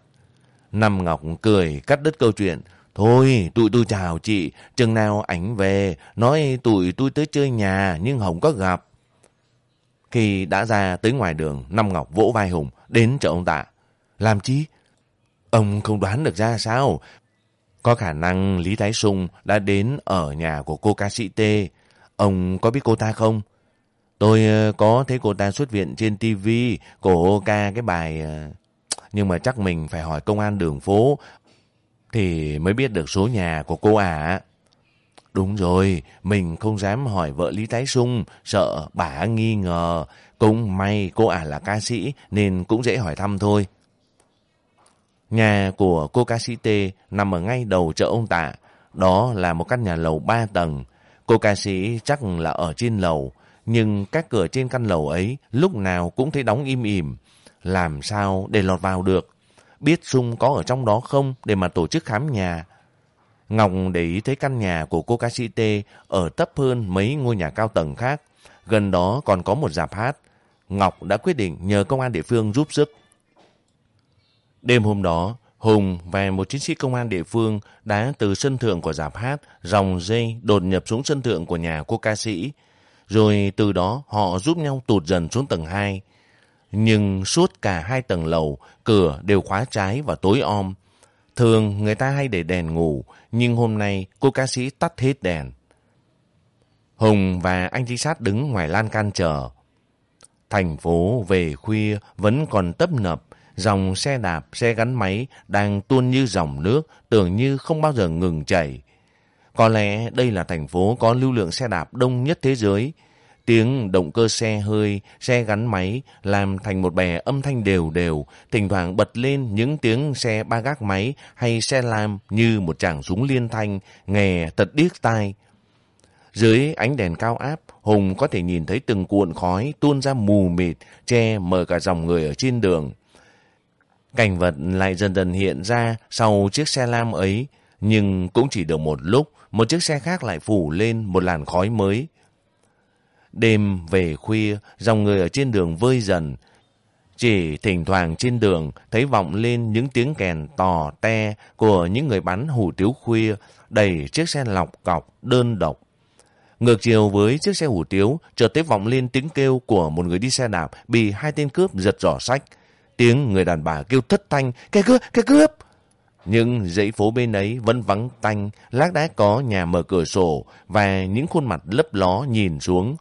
Năm Ngọc cười, cắt đứt câu chuyện. Thôi, tụi tôi chào chị, chừng nào ảnh về, nói tụi tôi tới chơi nhà nhưng không có gặp. Khi đã ra tới ngoài đường, Năm Ngọc vỗ vai Hùng, đến chợ ông Tạ. Làm chi? Ông không đoán được ra sao? Có khả năng Lý Thái Sung đã đến ở nhà của cô ca sĩ T. Ông có biết cô ta không? Tôi ờ, có thấy cô ta xuất viện trên TV, cổ ca cái bài... Ờ, nhưng mà chắc mình phải hỏi công an đường phố thì mới biết được số nhà của cô à. Đúng rồi, mình không dám hỏi vợ Lý Tái Sung, sợ bà nghi ngờ. Cũng may cô ả là ca sĩ nên cũng dễ hỏi thăm thôi. Nhà của cô ca sĩ T nằm ở ngay đầu chợ ông Tạ. Đó là một căn nhà lầu 3 tầng. Cô ca sĩ chắc là ở trên lầu, nhưng các cửa trên căn lầu ấy lúc nào cũng thấy đóng im ỉm. Làm sao để lọt vào được? Biết Sung có ở trong đó không để mà tổ chức khám nhà? Ngọc để ý thấy căn nhà của cô ca sĩ T ở thấp hơn mấy ngôi nhà cao tầng khác. Gần đó còn có một dạp hát. Ngọc đã quyết định nhờ công an địa phương giúp sức. Đêm hôm đó, Hùng và một chiến sĩ công an địa phương đã từ sân thượng của giảp hát dòng dây đột nhập xuống sân thượng của nhà cô ca sĩ. Rồi từ đó họ giúp nhau tụt dần xuống tầng 2. Nhưng suốt cả hai tầng lầu, cửa đều khóa trái và tối om. Thường người ta hay để đèn ngủ, nhưng hôm nay cô ca sĩ tắt hết đèn. Hùng và anh trinh sát đứng ngoài lan can chờ. Thành phố về khuya vẫn còn tấp nập, dòng xe đạp, xe gắn máy đang tuôn như dòng nước, tưởng như không bao giờ ngừng chảy. Có lẽ đây là thành phố có lưu lượng xe đạp đông nhất thế giới. Tiếng động cơ xe hơi, xe gắn máy làm thành một bè âm thanh đều đều, thỉnh thoảng bật lên những tiếng xe ba gác máy hay xe lam như một chàng súng liên thanh, nghe thật điếc tai. Dưới ánh đèn cao áp, Hùng có thể nhìn thấy từng cuộn khói tuôn ra mù mịt, che mờ cả dòng người ở trên đường. Cảnh vật lại dần dần hiện ra sau chiếc xe lam ấy, nhưng cũng chỉ được một lúc, một chiếc xe khác lại phủ lên một làn khói mới. Đêm về khuya, dòng người ở trên đường vơi dần. Chỉ thỉnh thoảng trên đường thấy vọng lên những tiếng kèn tò te của những người bắn hủ tiếu khuya đầy chiếc xe lọc cọc đơn độc. Ngược chiều với chiếc xe hủ tiếu, chợt thấy vọng lên tiếng kêu của một người đi xe đạp bị hai tên cướp giật giỏ sách. Tiếng người đàn bà kêu thất thanh, kẻ cướp, kẻ cướp! Nhưng dãy phố bên ấy vẫn vắng tanh, lác đã có nhà mở cửa sổ và những khuôn mặt lấp ló nhìn xuống.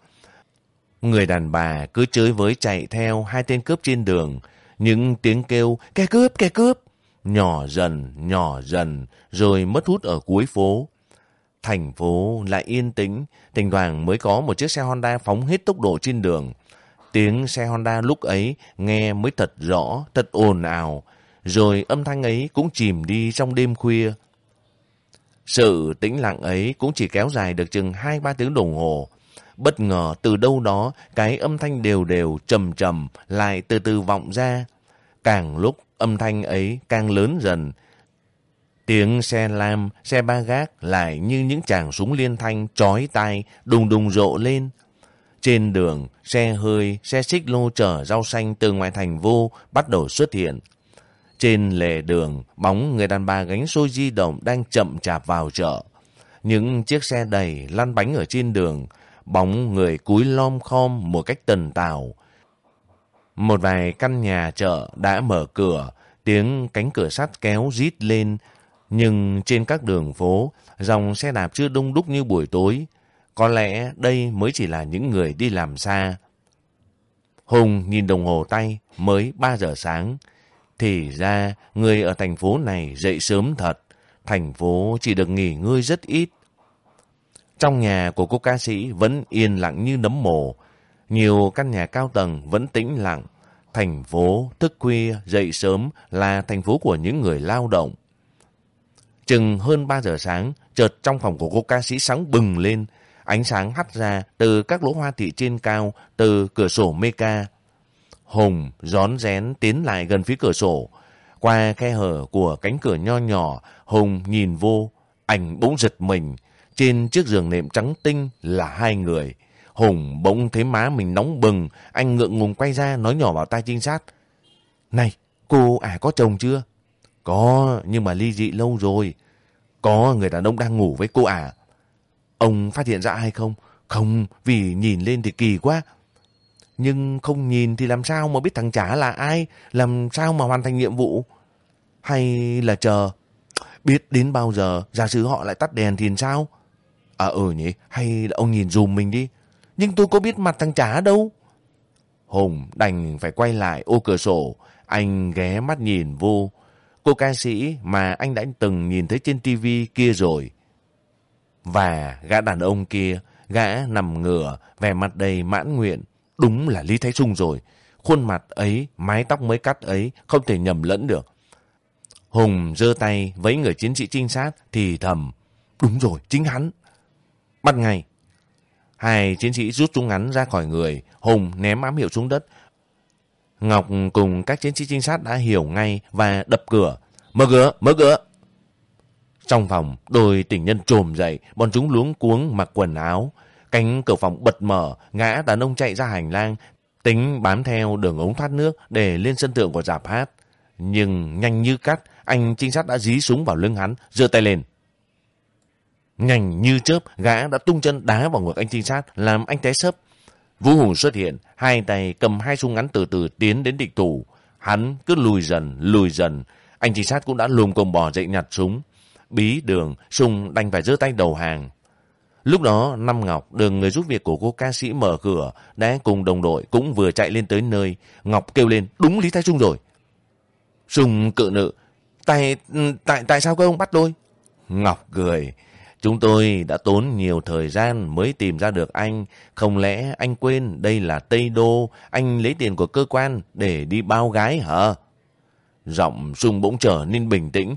Người đàn bà cứ chơi với chạy theo hai tên cướp trên đường. Những tiếng kêu, kẻ cướp, kẻ cướp, nhỏ dần, nhỏ dần, rồi mất hút ở cuối phố. Thành phố lại yên tĩnh, thỉnh thoảng mới có một chiếc xe Honda phóng hết tốc độ trên đường. Tiếng xe Honda lúc ấy nghe mới thật rõ, thật ồn ào, rồi âm thanh ấy cũng chìm đi trong đêm khuya. Sự tĩnh lặng ấy cũng chỉ kéo dài được chừng 2-3 tiếng đồng hồ. Bất ngờ từ đâu đó cái âm thanh đều đều trầm trầm lại từ từ vọng ra. Càng lúc âm thanh ấy càng lớn dần. Tiếng xe lam, xe ba gác lại như những chàng súng liên thanh chói tai đùng đùng rộ lên. Trên đường, xe hơi, xe xích lô chở rau xanh từ ngoài thành vô bắt đầu xuất hiện. Trên lề đường, bóng người đàn bà gánh xôi di động đang chậm chạp vào chợ. Những chiếc xe đầy lăn bánh ở trên đường, bóng người cúi lom khom một cách tần tào. Một vài căn nhà chợ đã mở cửa, tiếng cánh cửa sắt kéo rít lên. Nhưng trên các đường phố, dòng xe đạp chưa đông đúc như buổi tối. Có lẽ đây mới chỉ là những người đi làm xa. Hùng nhìn đồng hồ tay, mới 3 giờ sáng. Thì ra, người ở thành phố này dậy sớm thật. Thành phố chỉ được nghỉ ngơi rất ít. Trong nhà của cô ca sĩ vẫn yên lặng như nấm mồ. Nhiều căn nhà cao tầng vẫn tĩnh lặng. Thành phố thức khuya dậy sớm là thành phố của những người lao động. Chừng hơn 3 giờ sáng, chợt trong phòng của cô ca sĩ sáng bừng lên. Ánh sáng hắt ra từ các lỗ hoa thị trên cao, từ cửa sổ meca. Hùng rón rén tiến lại gần phía cửa sổ. Qua khe hở của cánh cửa nho nhỏ, Hùng nhìn vô. ảnh bỗng giật mình. Trên chiếc giường nệm trắng tinh là hai người. Hùng bỗng thấy má mình nóng bừng. Anh ngượng ngùng quay ra nói nhỏ vào tai trinh sát. Này, cô à có chồng chưa? Có, nhưng mà ly dị lâu rồi. Có người đàn ông đang ngủ với cô à? Ông phát hiện ra ai không? Không, vì nhìn lên thì kỳ quá. Nhưng không nhìn thì làm sao mà biết thằng trả là ai? Làm sao mà hoàn thành nhiệm vụ? Hay là chờ? Biết đến bao giờ giả sử họ lại tắt đèn thì sao? À ừ nhỉ, hay là ông nhìn dùm mình đi. Nhưng tôi có biết mặt thằng trả đâu. Hùng đành phải quay lại ô cửa sổ. Anh ghé mắt nhìn vô. Cô ca sĩ mà anh đã từng nhìn thấy trên tivi kia rồi. Và gã đàn ông kia, gã nằm ngửa, vẻ mặt đầy mãn nguyện. Đúng là Lý Thái Trung rồi. Khuôn mặt ấy, mái tóc mới cắt ấy, không thể nhầm lẫn được. Hùng giơ tay với người chiến sĩ trinh sát thì thầm. Đúng rồi, chính hắn. Bắt ngay. Hai chiến sĩ rút súng ngắn ra khỏi người. Hùng ném ám hiệu xuống đất. Ngọc cùng các chiến sĩ trinh sát đã hiểu ngay và đập cửa. Mở cửa, mở cửa. Trong phòng, đôi tình nhân trồm dậy, bọn chúng luống cuống mặc quần áo. Cánh cửa phòng bật mở, ngã đàn ông chạy ra hành lang, tính bám theo đường ống thoát nước để lên sân thượng của giảp hát. Nhưng nhanh như cắt, anh trinh sát đã dí súng vào lưng hắn, giơ tay lên. Nhanh như chớp, gã đã tung chân đá vào ngực anh trinh sát, làm anh té sấp. Vũ Hùng xuất hiện, hai tay cầm hai súng ngắn từ từ tiến đến địch thủ. Hắn cứ lùi dần, lùi dần. Anh trinh sát cũng đã lùm cồm bò dậy nhặt súng. Bí đường, sung đành phải giơ tay đầu hàng. Lúc đó, Năm Ngọc, đường người giúp việc của cô ca sĩ mở cửa, đã cùng đồng đội cũng vừa chạy lên tới nơi. Ngọc kêu lên, đúng Lý Thái Trung rồi. Sung cự nự, tại, tại, tại sao các ông bắt tôi? Ngọc cười, chúng tôi đã tốn nhiều thời gian mới tìm ra được anh. Không lẽ anh quên đây là Tây Đô, anh lấy tiền của cơ quan để đi bao gái hả? Giọng sung bỗng trở nên bình tĩnh.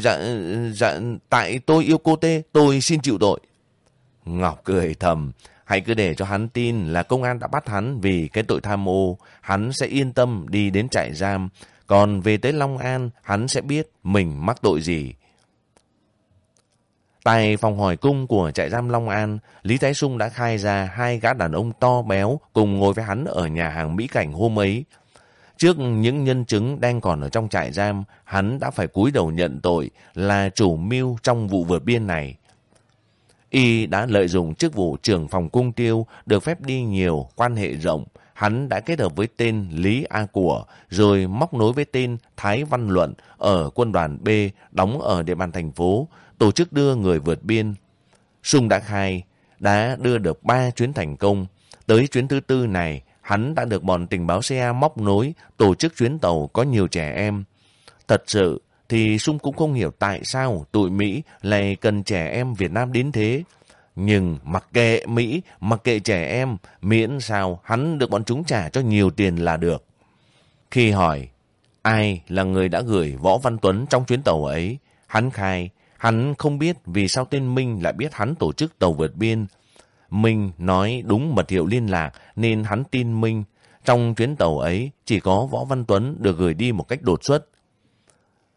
Dạ, dạ, tại tôi yêu cô Tê, tôi xin chịu tội. Ngọc cười thầm, hãy cứ để cho hắn tin là công an đã bắt hắn vì cái tội tham ô, hắn sẽ yên tâm đi đến trại giam, còn về tới Long An, hắn sẽ biết mình mắc tội gì. Tại phòng hỏi cung của trại giam Long An, Lý Thái Sung đã khai ra hai gã đàn ông to béo cùng ngồi với hắn ở nhà hàng Mỹ Cảnh hôm ấy. Trước những nhân chứng đang còn ở trong trại giam, hắn đã phải cúi đầu nhận tội là chủ mưu trong vụ vượt biên này. Y đã lợi dụng chức vụ trưởng phòng cung tiêu, được phép đi nhiều, quan hệ rộng. Hắn đã kết hợp với tên Lý A Của, rồi móc nối với tên Thái Văn Luận ở quân đoàn B, đóng ở địa bàn thành phố, tổ chức đưa người vượt biên. Sung đã khai, đã đưa được 3 chuyến thành công. Tới chuyến thứ tư này, hắn đã được bọn tình báo xe móc nối, tổ chức chuyến tàu có nhiều trẻ em. Thật sự, thì Sung cũng không hiểu tại sao tụi Mỹ lại cần trẻ em Việt Nam đến thế. Nhưng mặc kệ Mỹ, mặc kệ trẻ em, miễn sao hắn được bọn chúng trả cho nhiều tiền là được. Khi hỏi ai là người đã gửi Võ Văn Tuấn trong chuyến tàu ấy, hắn khai Hắn không biết vì sao tên Minh lại biết hắn tổ chức tàu vượt biên. Minh nói đúng mật hiệu liên lạc nên hắn tin Minh. Trong chuyến tàu ấy chỉ có Võ Văn Tuấn được gửi đi một cách đột xuất.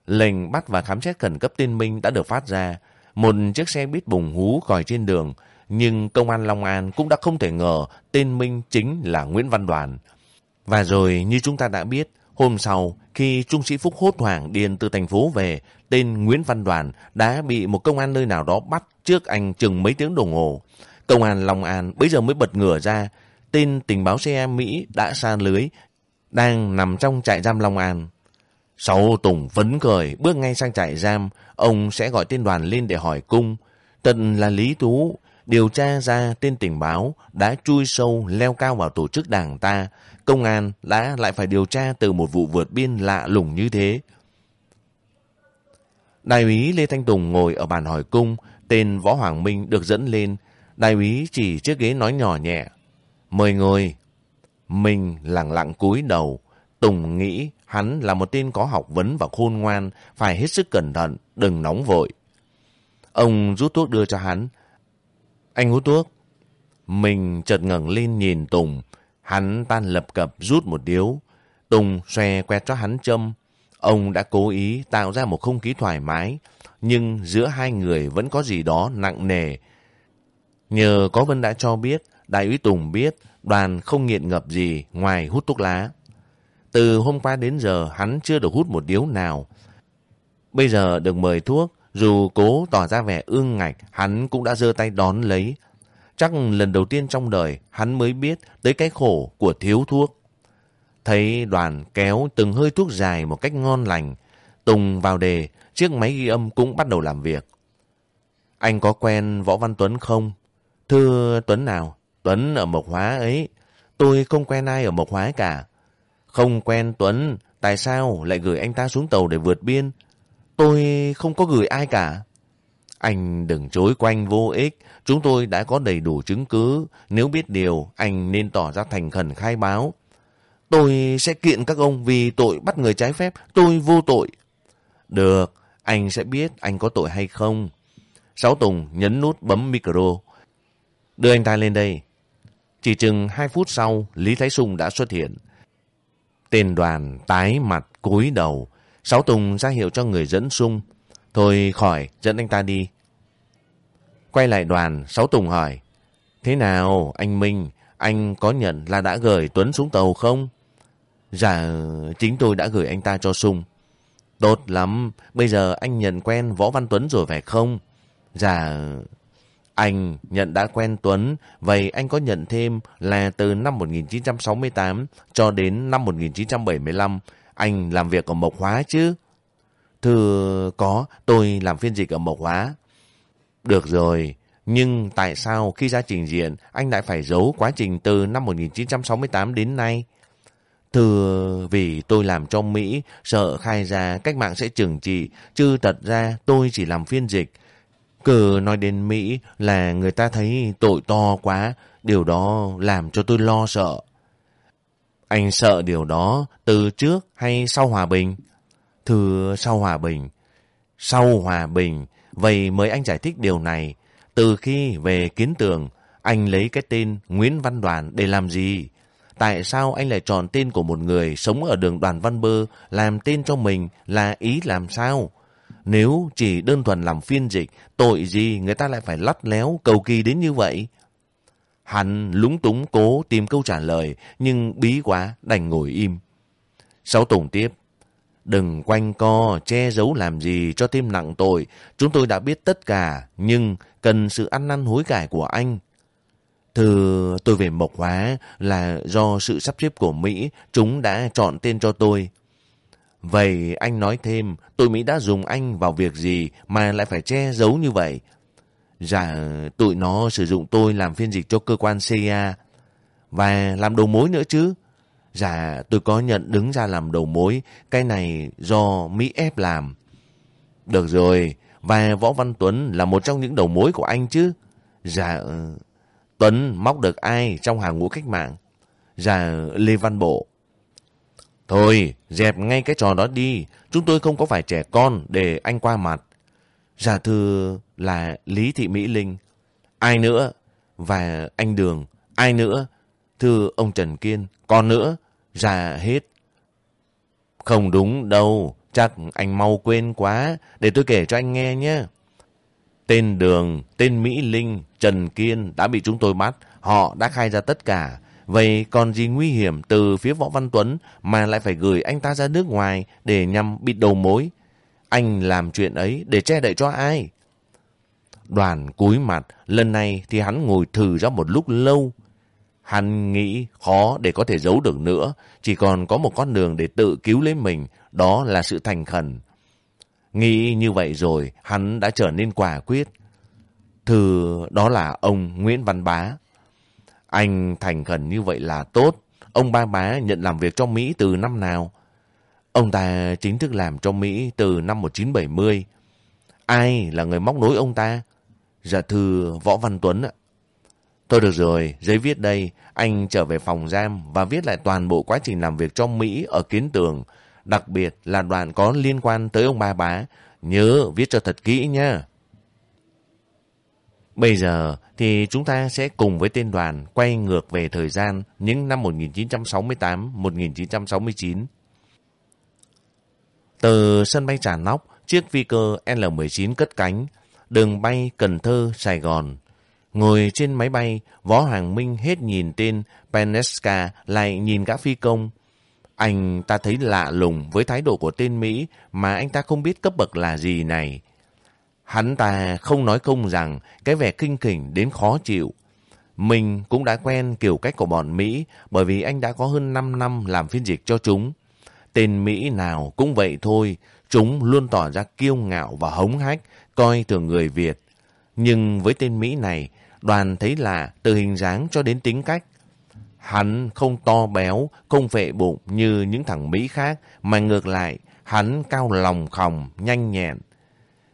Lệnh bắt và khám xét khẩn cấp tên Minh đã được phát ra. Một chiếc xe bít bùng hú còi trên đường. Nhưng công an Long An cũng đã không thể ngờ tên Minh chính là Nguyễn Văn Đoàn. Và rồi như chúng ta đã biết, hôm sau khi Trung sĩ Phúc hốt hoảng điền từ thành phố về, tên Nguyễn Văn Đoàn đã bị một công an nơi nào đó bắt trước anh chừng mấy tiếng đồng hồ. Công an Long An bây giờ mới bật ngửa ra, tin tình báo xe Mỹ đã xa lưới, đang nằm trong trại giam Long An. Sáu Tùng phấn khởi bước ngay sang trại giam, ông sẽ gọi tên đoàn lên để hỏi cung. Tận là Lý Tú, điều tra ra tên tình báo đã chui sâu leo cao vào tổ chức đảng ta. Công an đã lại phải điều tra từ một vụ vượt biên lạ lùng như thế. Đại úy Lê Thanh Tùng ngồi ở bàn hỏi cung, tên Võ Hoàng Minh được dẫn lên. Đại úy chỉ chiếc ghế nói nhỏ nhẹ. Mời ngồi. mình lặng lặng cúi đầu. Tùng nghĩ hắn là một tên có học vấn và khôn ngoan, phải hết sức cẩn thận, đừng nóng vội. Ông rút thuốc đưa cho hắn. Anh hút thuốc. Mình chợt ngẩng lên nhìn Tùng. Hắn tan lập cập rút một điếu. Tùng xòe quẹt cho hắn châm. Ông đã cố ý tạo ra một không khí thoải mái, nhưng giữa hai người vẫn có gì đó nặng nề. Nhờ có Vân đã cho biết, Đại úy Tùng biết đoàn không nghiện ngập gì ngoài hút thuốc lá. Từ hôm qua đến giờ hắn chưa được hút một điếu nào. Bây giờ được mời thuốc, dù cố tỏ ra vẻ ương ngạch, hắn cũng đã giơ tay đón lấy. Chắc lần đầu tiên trong đời hắn mới biết tới cái khổ của thiếu thuốc. Thấy đoàn kéo từng hơi thuốc dài một cách ngon lành. Tùng vào đề, chiếc máy ghi âm cũng bắt đầu làm việc. Anh có quen Võ Văn Tuấn không? Thưa Tuấn nào? Tuấn ở Mộc Hóa ấy. Tôi không quen ai ở Mộc Hóa cả. Không quen Tuấn, tại sao lại gửi anh ta xuống tàu để vượt biên? Tôi không có gửi ai cả. Anh đừng chối quanh vô ích, chúng tôi đã có đầy đủ chứng cứ. Nếu biết điều, anh nên tỏ ra thành khẩn khai báo. Tôi sẽ kiện các ông vì tội bắt người trái phép, tôi vô tội. Được, anh sẽ biết anh có tội hay không. Sáu Tùng nhấn nút bấm micro. Đưa anh ta lên đây. Chỉ chừng hai phút sau, Lý Thái Sung đã xuất hiện. Tên đoàn tái mặt cúi đầu. Sáu Tùng ra hiệu cho người dẫn Sung. Thôi khỏi, dẫn anh ta đi. Quay lại đoàn, Sáu Tùng hỏi. Thế nào, anh Minh, anh có nhận là đã gửi Tuấn xuống tàu không? Dạ, chính tôi đã gửi anh ta cho Sung. Tốt lắm, bây giờ anh nhận quen Võ Văn Tuấn rồi phải không? Dạ, anh nhận đã quen Tuấn, vậy anh có nhận thêm là từ năm 1968 cho đến năm 1975 anh làm việc ở Mộc Hóa chứ? Thưa có, tôi làm phiên dịch ở Mộc Hóa. Được rồi, nhưng tại sao khi ra trình diện anh lại phải giấu quá trình từ năm 1968 đến nay? Thưa vì tôi làm trong Mỹ, sợ khai ra cách mạng sẽ trừng trị, chứ thật ra tôi chỉ làm phiên dịch. Cứ nói đến Mỹ là người ta thấy tội to quá, điều đó làm cho tôi lo sợ. Anh sợ điều đó từ trước hay sau hòa bình? Thưa sau hòa bình. Sau hòa bình, vậy mới anh giải thích điều này. Từ khi về kiến tường, anh lấy cái tên Nguyễn Văn Đoàn để làm gì? Tại sao anh lại chọn tên của một người sống ở đường Đoàn Văn Bơ làm tên cho mình là ý làm sao? Nếu chỉ đơn thuần làm phiên dịch, tội gì người ta lại phải lắt léo cầu kỳ đến như vậy? Hắn lúng túng cố tìm câu trả lời, nhưng bí quá đành ngồi im. Sáu Tùng tiếp. Đừng quanh co, che giấu làm gì cho thêm nặng tội. Chúng tôi đã biết tất cả, nhưng cần sự ăn năn hối cải của anh. Thưa tôi về Mộc Hóa là do sự sắp xếp của Mỹ, chúng đã chọn tên cho tôi. Vậy anh nói thêm, tôi Mỹ đã dùng anh vào việc gì mà lại phải che giấu như vậy? Dạ, tụi nó sử dụng tôi làm phiên dịch cho cơ quan CIA và làm đầu mối nữa chứ. Dạ, tôi có nhận đứng ra làm đầu mối, cái này do Mỹ ép làm. Được rồi, và Võ Văn Tuấn là một trong những đầu mối của anh chứ. Dạ, ờ, Tuấn móc được ai trong hàng ngũ cách mạng? Dạ, Lê Văn Bộ. Thôi, dẹp ngay cái trò đó đi. Chúng tôi không có phải trẻ con để anh qua mặt. Dạ thưa là Lý Thị Mỹ Linh. Ai nữa? Và anh Đường. Ai nữa? Thưa ông Trần Kiên. Còn nữa? Dạ hết. Không đúng đâu. Chắc anh mau quên quá. Để tôi kể cho anh nghe nhé. Tên Đường, tên Mỹ Linh, Trần Kiên đã bị chúng tôi bắt. Họ đã khai ra tất cả. Vậy còn gì nguy hiểm từ phía Võ Văn Tuấn mà lại phải gửi anh ta ra nước ngoài để nhằm bịt đầu mối? Anh làm chuyện ấy để che đậy cho ai? Đoàn cúi mặt, lần này thì hắn ngồi thử ra một lúc lâu. Hắn nghĩ khó để có thể giấu được nữa, chỉ còn có một con đường để tự cứu lấy mình, đó là sự thành khẩn. Nghĩ như vậy rồi, hắn đã trở nên quả quyết. thử đó là ông Nguyễn Văn Bá. Anh thành khẩn như vậy là tốt. Ông Ba Bá nhận làm việc cho Mỹ từ năm nào? Ông ta chính thức làm cho Mỹ từ năm 1970. Ai là người móc nối ông ta? Dạ thưa Võ Văn Tuấn ạ. Thôi được rồi, giấy viết đây, anh trở về phòng giam và viết lại toàn bộ quá trình làm việc cho Mỹ ở kiến tường, đặc biệt là đoạn có liên quan tới ông Ba Bá. Nhớ viết cho thật kỹ nha. Bây giờ thì chúng ta sẽ cùng với tên đoàn quay ngược về thời gian những năm 1968-1969. Từ sân bay Trà Nóc, chiếc phi cơ L-19 cất cánh, đường bay Cần Thơ, Sài Gòn. Ngồi trên máy bay, Võ Hoàng Minh hết nhìn tên Peneska lại nhìn gã phi công. Anh ta thấy lạ lùng với thái độ của tên Mỹ mà anh ta không biết cấp bậc là gì này. Hắn ta không nói không rằng cái vẻ kinh khỉnh đến khó chịu. Mình cũng đã quen kiểu cách của bọn Mỹ bởi vì anh đã có hơn 5 năm làm phiên dịch cho chúng. Tên Mỹ nào cũng vậy thôi, chúng luôn tỏ ra kiêu ngạo và hống hách, coi thường người Việt. Nhưng với tên Mỹ này, đoàn thấy là từ hình dáng cho đến tính cách. Hắn không to béo, không phệ bụng như những thằng Mỹ khác, mà ngược lại, hắn cao lòng khòng, nhanh nhẹn.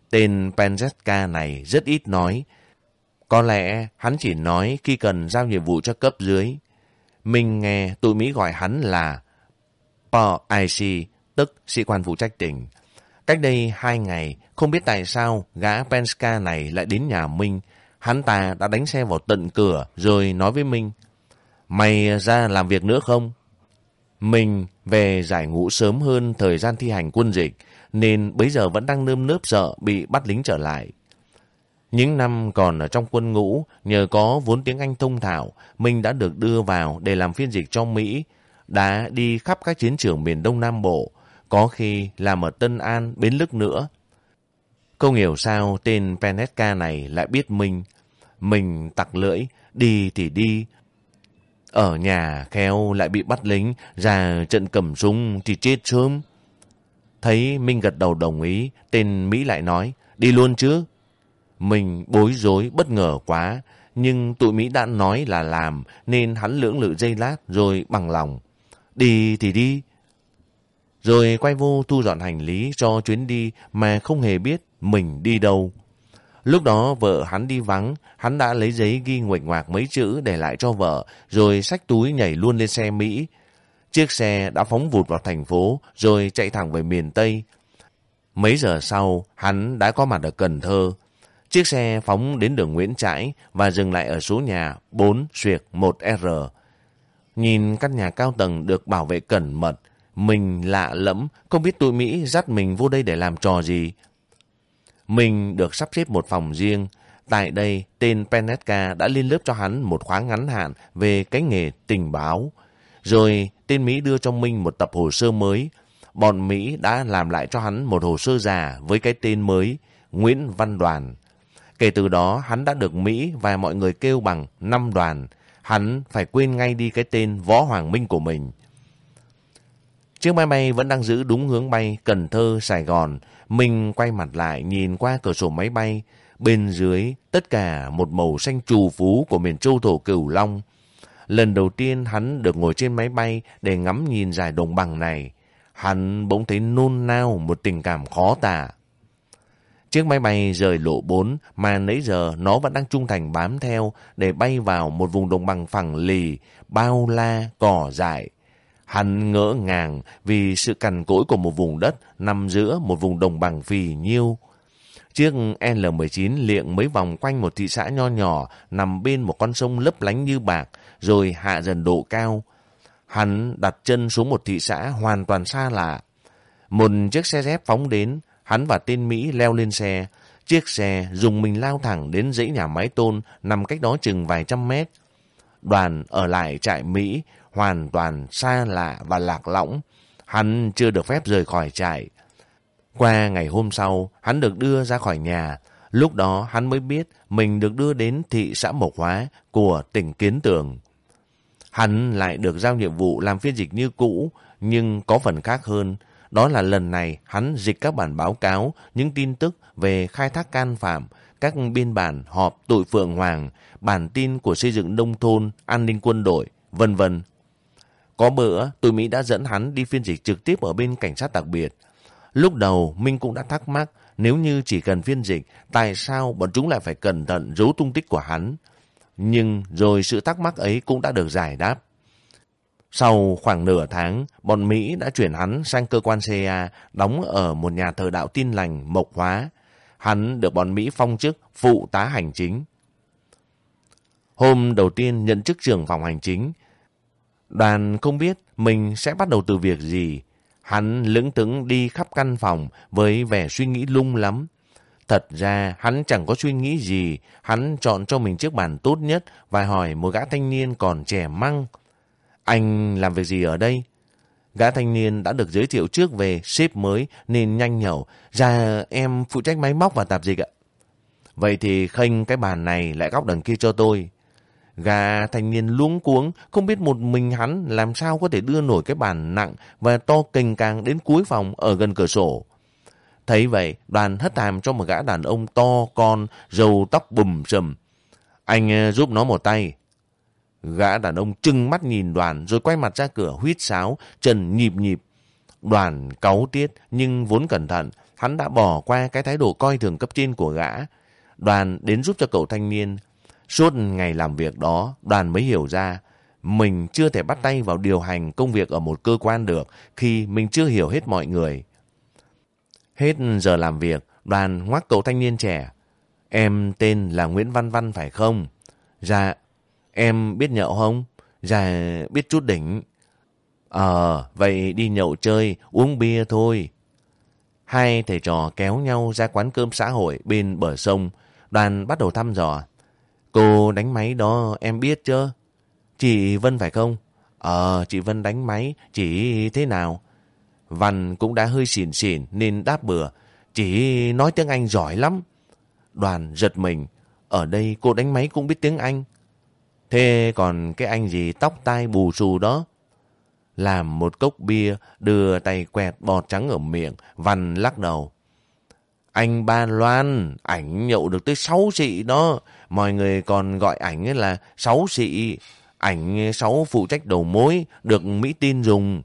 Tên Penzetka này rất ít nói. Có lẽ hắn chỉ nói khi cần giao nhiệm vụ cho cấp dưới. Mình nghe tụi Mỹ gọi hắn là PIC, tức sĩ quan phụ trách tỉnh. Cách đây hai ngày, không biết tại sao gã Penska này lại đến nhà Minh. Hắn ta đã đánh xe vào tận cửa rồi nói với Minh. Mày ra làm việc nữa không? Minh về giải ngũ sớm hơn thời gian thi hành quân dịch nên bây giờ vẫn đang nơm nớp sợ bị bắt lính trở lại. Những năm còn ở trong quân ngũ, nhờ có vốn tiếng Anh thông thạo, mình đã được đưa vào để làm phiên dịch cho Mỹ, đã đi khắp các chiến trường miền Đông Nam Bộ, có khi làm ở Tân An, Bến Lức nữa. Không hiểu sao tên Penetka này lại biết mình. Mình tặc lưỡi, đi thì đi. Ở nhà khéo lại bị bắt lính, ra trận cầm súng thì chết sớm. Thấy Minh gật đầu đồng ý, tên Mỹ lại nói, đi luôn chứ. Mình bối rối, bất ngờ quá, nhưng tụi Mỹ đã nói là làm, nên hắn lưỡng lự dây lát rồi bằng lòng. Đi thì đi. Rồi quay vô thu dọn hành lý cho chuyến đi mà không hề biết mình đi đâu. Lúc đó vợ hắn đi vắng, hắn đã lấy giấy ghi nguệch ngoạc mấy chữ để lại cho vợ, rồi xách túi nhảy luôn lên xe Mỹ. Chiếc xe đã phóng vụt vào thành phố, rồi chạy thẳng về miền Tây. Mấy giờ sau, hắn đã có mặt ở Cần Thơ. Chiếc xe phóng đến đường Nguyễn Trãi và dừng lại ở số nhà 4 Xuyệt 1R. Nhìn căn nhà cao tầng được bảo vệ cẩn mật, mình lạ lẫm, không biết tụi Mỹ dắt mình vô đây để làm trò gì. Mình được sắp xếp một phòng riêng. Tại đây, tên Penetka đã lên lớp cho hắn một khóa ngắn hạn về cái nghề tình báo. Rồi, tên Mỹ đưa cho Minh một tập hồ sơ mới. Bọn Mỹ đã làm lại cho hắn một hồ sơ già với cái tên mới, Nguyễn Văn Đoàn. Kể từ đó, hắn đã được Mỹ và mọi người kêu bằng năm đoàn. Hắn phải quên ngay đi cái tên Võ Hoàng Minh của mình. Chiếc máy bay vẫn đang giữ đúng hướng bay Cần Thơ, Sài Gòn. Mình quay mặt lại nhìn qua cửa sổ máy bay. Bên dưới tất cả một màu xanh trù phú của miền châu thổ cửu Long. Lần đầu tiên hắn được ngồi trên máy bay để ngắm nhìn giải đồng bằng này. Hắn bỗng thấy nôn nao một tình cảm khó tả. Chiếc máy bay rời lộ 4 mà nãy giờ nó vẫn đang trung thành bám theo để bay vào một vùng đồng bằng phẳng lì, bao la, cỏ dại. Hắn ngỡ ngàng vì sự cằn cỗi của một vùng đất nằm giữa một vùng đồng bằng phì nhiêu. chiếc L-19 liệng mấy vòng quanh một thị xã nho nhỏ nằm bên một con sông lấp lánh như bạc, rồi hạ dần độ cao. Hắn đặt chân xuống một thị xã hoàn toàn xa lạ. Một chiếc xe dép phóng đến, hắn và tên Mỹ leo lên xe. Chiếc xe dùng mình lao thẳng đến dãy nhà máy tôn nằm cách đó chừng vài trăm mét. Đoàn ở lại trại Mỹ hoàn toàn xa lạ và lạc lõng. Hắn chưa được phép rời khỏi trại. Qua ngày hôm sau, hắn được đưa ra khỏi nhà. Lúc đó hắn mới biết mình được đưa đến thị xã Mộc Hóa của tỉnh Kiến Tường. Hắn lại được giao nhiệm vụ làm phiên dịch như cũ, nhưng có phần khác hơn. Đó là lần này hắn dịch các bản báo cáo, những tin tức về khai thác can phạm, các biên bản họp tội Phượng Hoàng, bản tin của xây dựng nông thôn, an ninh quân đội, vân vân. Có bữa, tụi Mỹ đã dẫn hắn đi phiên dịch trực tiếp ở bên cảnh sát đặc biệt. Lúc đầu, Minh cũng đã thắc mắc, nếu như chỉ cần phiên dịch, tại sao bọn chúng lại phải cẩn thận giấu tung tích của hắn? Nhưng rồi sự thắc mắc ấy cũng đã được giải đáp. Sau khoảng nửa tháng, bọn Mỹ đã chuyển hắn sang cơ quan CIA đóng ở một nhà thờ đạo tin lành Mộc Hóa. Hắn được bọn Mỹ phong chức phụ tá hành chính. Hôm đầu tiên nhận chức trưởng phòng hành chính, đoàn không biết mình sẽ bắt đầu từ việc gì. Hắn lững thững đi khắp căn phòng với vẻ suy nghĩ lung lắm. Thật ra hắn chẳng có suy nghĩ gì, hắn chọn cho mình chiếc bàn tốt nhất và hỏi một gã thanh niên còn trẻ măng. Anh làm việc gì ở đây? Gã thanh niên đã được giới thiệu trước về sếp mới nên nhanh nhẩu. Ra em phụ trách máy móc và tạp dịch ạ. Vậy thì khênh cái bàn này lại góc đằng kia cho tôi. Gà thanh niên luống cuống, không biết một mình hắn làm sao có thể đưa nổi cái bàn nặng và to cành càng đến cuối phòng ở gần cửa sổ. Thấy vậy, đoàn hất hàm cho một gã đàn ông to con, râu tóc bùm sầm. Anh ờ, giúp nó một tay. Gã đàn ông trưng mắt nhìn đoàn rồi quay mặt ra cửa huýt sáo, trần nhịp nhịp. Đoàn cáu tiết nhưng vốn cẩn thận, hắn đã bỏ qua cái thái độ coi thường cấp trên của gã. Đoàn đến giúp cho cậu thanh niên. Suốt ngày làm việc đó, đoàn mới hiểu ra mình chưa thể bắt tay vào điều hành công việc ở một cơ quan được khi mình chưa hiểu hết mọi người. Hết giờ làm việc, đoàn ngoắc cậu thanh niên trẻ. Em tên là Nguyễn Văn Văn phải không? Dạ. Em biết nhậu không? Dạ, biết chút đỉnh. Ờ, vậy đi nhậu chơi, uống bia thôi. Hai thầy trò kéo nhau ra quán cơm xã hội bên bờ sông. Đoàn bắt đầu thăm dò. Cô đánh máy đó em biết chưa? Chị Vân phải không? Ờ, chị Vân đánh máy, chỉ thế nào? Văn cũng đã hơi xỉn xỉn nên đáp bừa. Chỉ nói tiếng Anh giỏi lắm. Đoàn giật mình. Ở đây cô đánh máy cũng biết tiếng Anh. Thế còn cái anh gì tóc tai bù xù đó? Làm một cốc bia, đưa tay quẹt bọt trắng ở miệng, Văn lắc đầu. Anh Ba Loan, ảnh nhậu được tới 6 xị đó. Mọi người còn gọi ảnh là 6 xị. Ảnh 6 phụ trách đầu mối, được Mỹ tin dùng.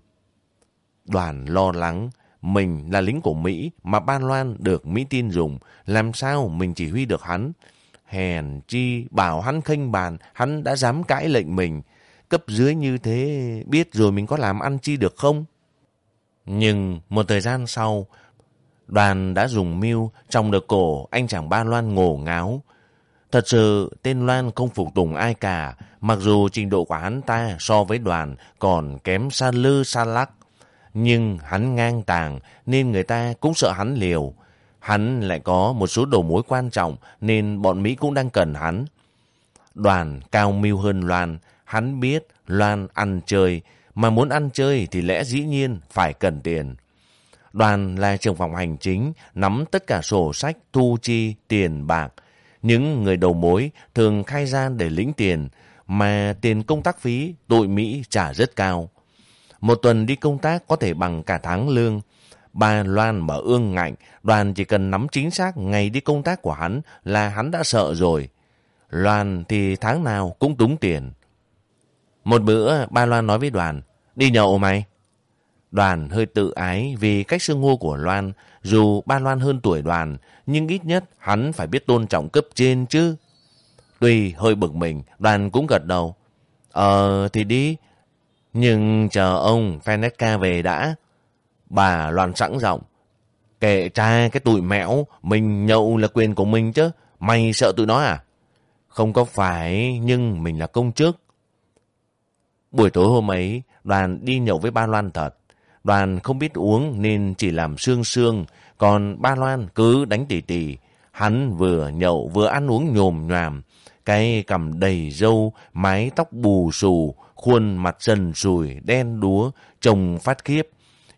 Đoàn lo lắng, mình là lính của Mỹ mà Ba Loan được Mỹ tin dùng, làm sao mình chỉ huy được hắn? Hèn chi bảo hắn khinh bàn, hắn đã dám cãi lệnh mình. Cấp dưới như thế, biết rồi mình có làm ăn chi được không? Nhưng một thời gian sau, đoàn đã dùng mưu trong được cổ anh chàng Ba Loan ngổ ngáo. Thật sự tên Loan không phục tùng ai cả, mặc dù trình độ của hắn ta so với đoàn còn kém xa lư xa lắc. Nhưng hắn ngang tàng nên người ta cũng sợ hắn liều. Hắn lại có một số đầu mối quan trọng nên bọn Mỹ cũng đang cần hắn. Đoàn cao mưu hơn Loan, hắn biết Loan ăn chơi, mà muốn ăn chơi thì lẽ dĩ nhiên phải cần tiền. Đoàn là trưởng phòng hành chính, nắm tất cả sổ sách, thu chi, tiền bạc. Những người đầu mối thường khai gian để lĩnh tiền, mà tiền công tác phí tụi Mỹ trả rất cao. Một tuần đi công tác có thể bằng cả tháng lương. Bà Loan mở ương ngạnh, đoàn chỉ cần nắm chính xác ngày đi công tác của hắn là hắn đã sợ rồi. Loan thì tháng nào cũng túng tiền. Một bữa, ba Loan nói với đoàn, đi nhậu mày. Đoàn hơi tự ái vì cách xưng hô của Loan, dù ba Loan hơn tuổi đoàn, nhưng ít nhất hắn phải biết tôn trọng cấp trên chứ. Tuy hơi bực mình, đoàn cũng gật đầu. Ờ, thì đi, nhưng chờ ông Feneca về đã. Bà loan sẵn giọng. Kệ cha cái tụi mẹo, mình nhậu là quyền của mình chứ. Mày sợ tụi nó à? Không có phải, nhưng mình là công chức. Buổi tối hôm ấy, đoàn đi nhậu với ba Loan thật. Đoàn không biết uống nên chỉ làm sương sương, còn ba Loan cứ đánh tỉ tỉ. Hắn vừa nhậu vừa ăn uống nhồm nhòm, cái cầm đầy râu, mái tóc bù xù, khuôn mặt dần rùi, đen đúa, trông phát khiếp.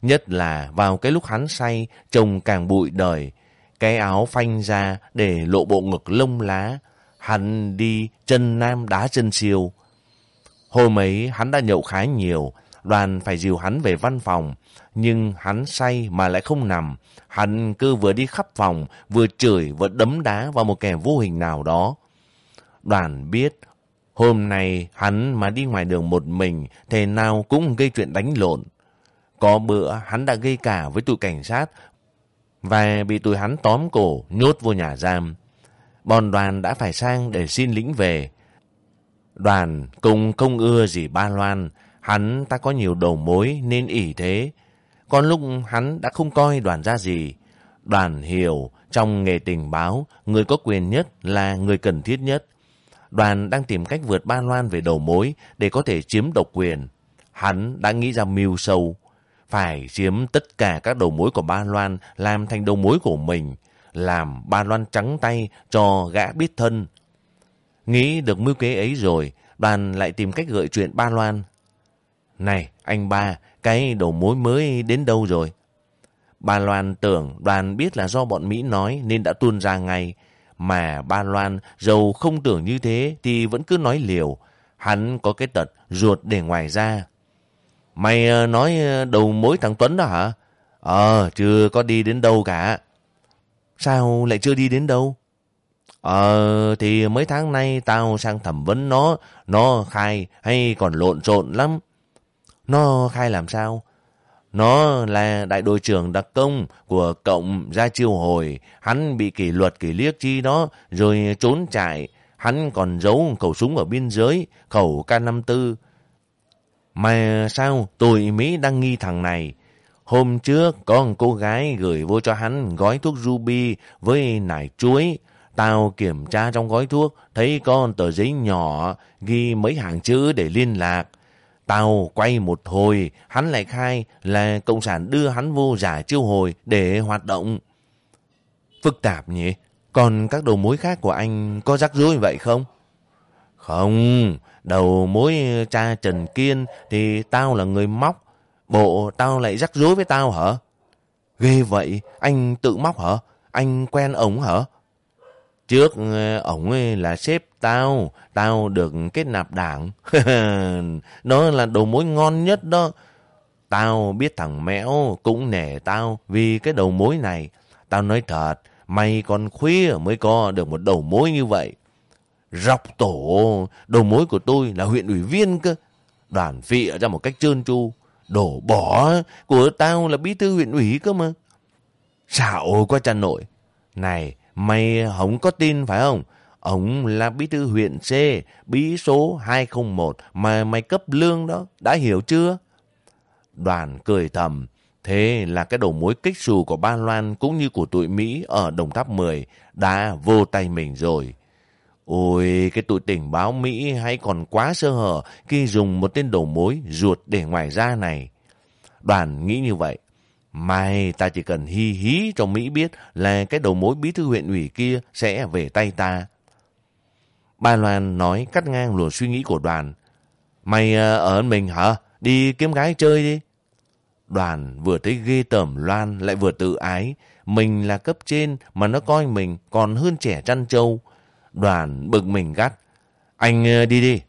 Nhất là vào cái lúc hắn say, trông càng bụi đời. Cái áo phanh ra để lộ bộ ngực lông lá. Hắn đi chân nam đá chân siêu. Hôm ấy hắn đã nhậu khá nhiều, đoàn phải dìu hắn về văn phòng. Nhưng hắn say mà lại không nằm. Hắn cứ vừa đi khắp phòng, vừa chửi vừa đấm đá vào một kẻ vô hình nào đó. Đoàn biết, hôm nay hắn mà đi ngoài đường một mình, thế nào cũng gây chuyện đánh lộn. Có bữa hắn đã gây cả với tụi cảnh sát và bị tụi hắn tóm cổ, nhốt vô nhà giam. Bọn đoàn đã phải sang để xin lĩnh về. Đoàn cũng không ưa gì ba loan, hắn ta có nhiều đầu mối nên ỉ thế. Còn lúc hắn đã không coi đoàn ra gì. Đoàn hiểu trong nghề tình báo, người có quyền nhất là người cần thiết nhất. Đoàn đang tìm cách vượt ba loan về đầu mối để có thể chiếm độc quyền. Hắn đã nghĩ ra mưu sâu, phải chiếm tất cả các đầu mối của ba loan làm thành đầu mối của mình, làm ba loan trắng tay cho gã biết thân. Nghĩ được mưu kế ấy rồi, đoàn lại tìm cách gợi chuyện ba loan. Này, anh ba, cái đầu mối mới đến đâu rồi? Ba Loan tưởng đoàn biết là do bọn Mỹ nói nên đã tuôn ra ngay. Mà ba Loan dầu không tưởng như thế thì vẫn cứ nói liều. Hắn có cái tật ruột để ngoài ra. Mày ờ, nói ờ, đầu mối thằng Tuấn đó hả? Ờ, chưa có đi đến đâu cả. Sao lại chưa đi đến đâu? Ờ, thì mấy tháng nay tao sang thẩm vấn nó, nó khai hay còn lộn xộn lắm. Nó khai làm sao? Nó là đại đội trưởng đặc công của cộng gia chiêu hồi. Hắn bị kỷ luật kỷ liếc chi đó, rồi trốn chạy. Hắn còn giấu khẩu súng ở biên giới, khẩu K54. Mà sao tụi Mỹ đang nghi thằng này? Hôm trước có một cô gái gửi vô cho hắn gói thuốc ruby với nải chuối. Tao kiểm tra trong gói thuốc, thấy có tờ giấy nhỏ ghi mấy hàng chữ để liên lạc. Tao quay một hồi, hắn lại khai là Cộng sản đưa hắn vô giả chiêu hồi để hoạt động. Phức tạp nhỉ? Còn các đầu mối khác của anh có rắc rối vậy không? Không, đầu mối cha Trần Kiên thì tao là người móc. Bộ tao lại rắc rối với tao hả? Ghê vậy, anh tự móc hả? Anh quen ổng hả? Trước ờ, ổng là sếp tao, tao được kết nạp đảng. <laughs> Nó là đầu mối ngon nhất đó. Tao biết thằng Mẽo cũng nể tao vì cái đầu mối này. Tao nói thật, mày còn khuya mới có được một đầu mối như vậy. Rọc tổ, đầu mối của tôi là huyện ủy viên cơ. Đoàn phịa ra một cách trơn tru. Đổ bỏ của tao là bí thư huyện ủy cơ mà. Xạo qua cha nội. Này, Mày không có tin phải không? Ông là bí thư huyện C, bí số 201 mà mày cấp lương đó, đã hiểu chưa? Đoàn cười thầm, thế là cái đầu mối kích xù của Ba Loan cũng như của tụi Mỹ ở Đồng Tháp 10 đã vô tay mình rồi. Ôi, cái tụi tình báo Mỹ hay còn quá sơ hở khi dùng một tên đầu mối ruột để ngoài ra này. Đoàn nghĩ như vậy, Mai ta chỉ cần hi hí cho Mỹ biết là cái đầu mối bí thư huyện ủy kia sẽ về tay ta. Ba Loan nói cắt ngang luồng suy nghĩ của đoàn. Mày ờ, ở mình hả? Đi kiếm gái chơi đi. Đoàn vừa thấy ghê tởm Loan lại vừa tự ái. Mình là cấp trên mà nó coi mình còn hơn trẻ chăn trâu. Đoàn bực mình gắt. Anh ờ, đi đi.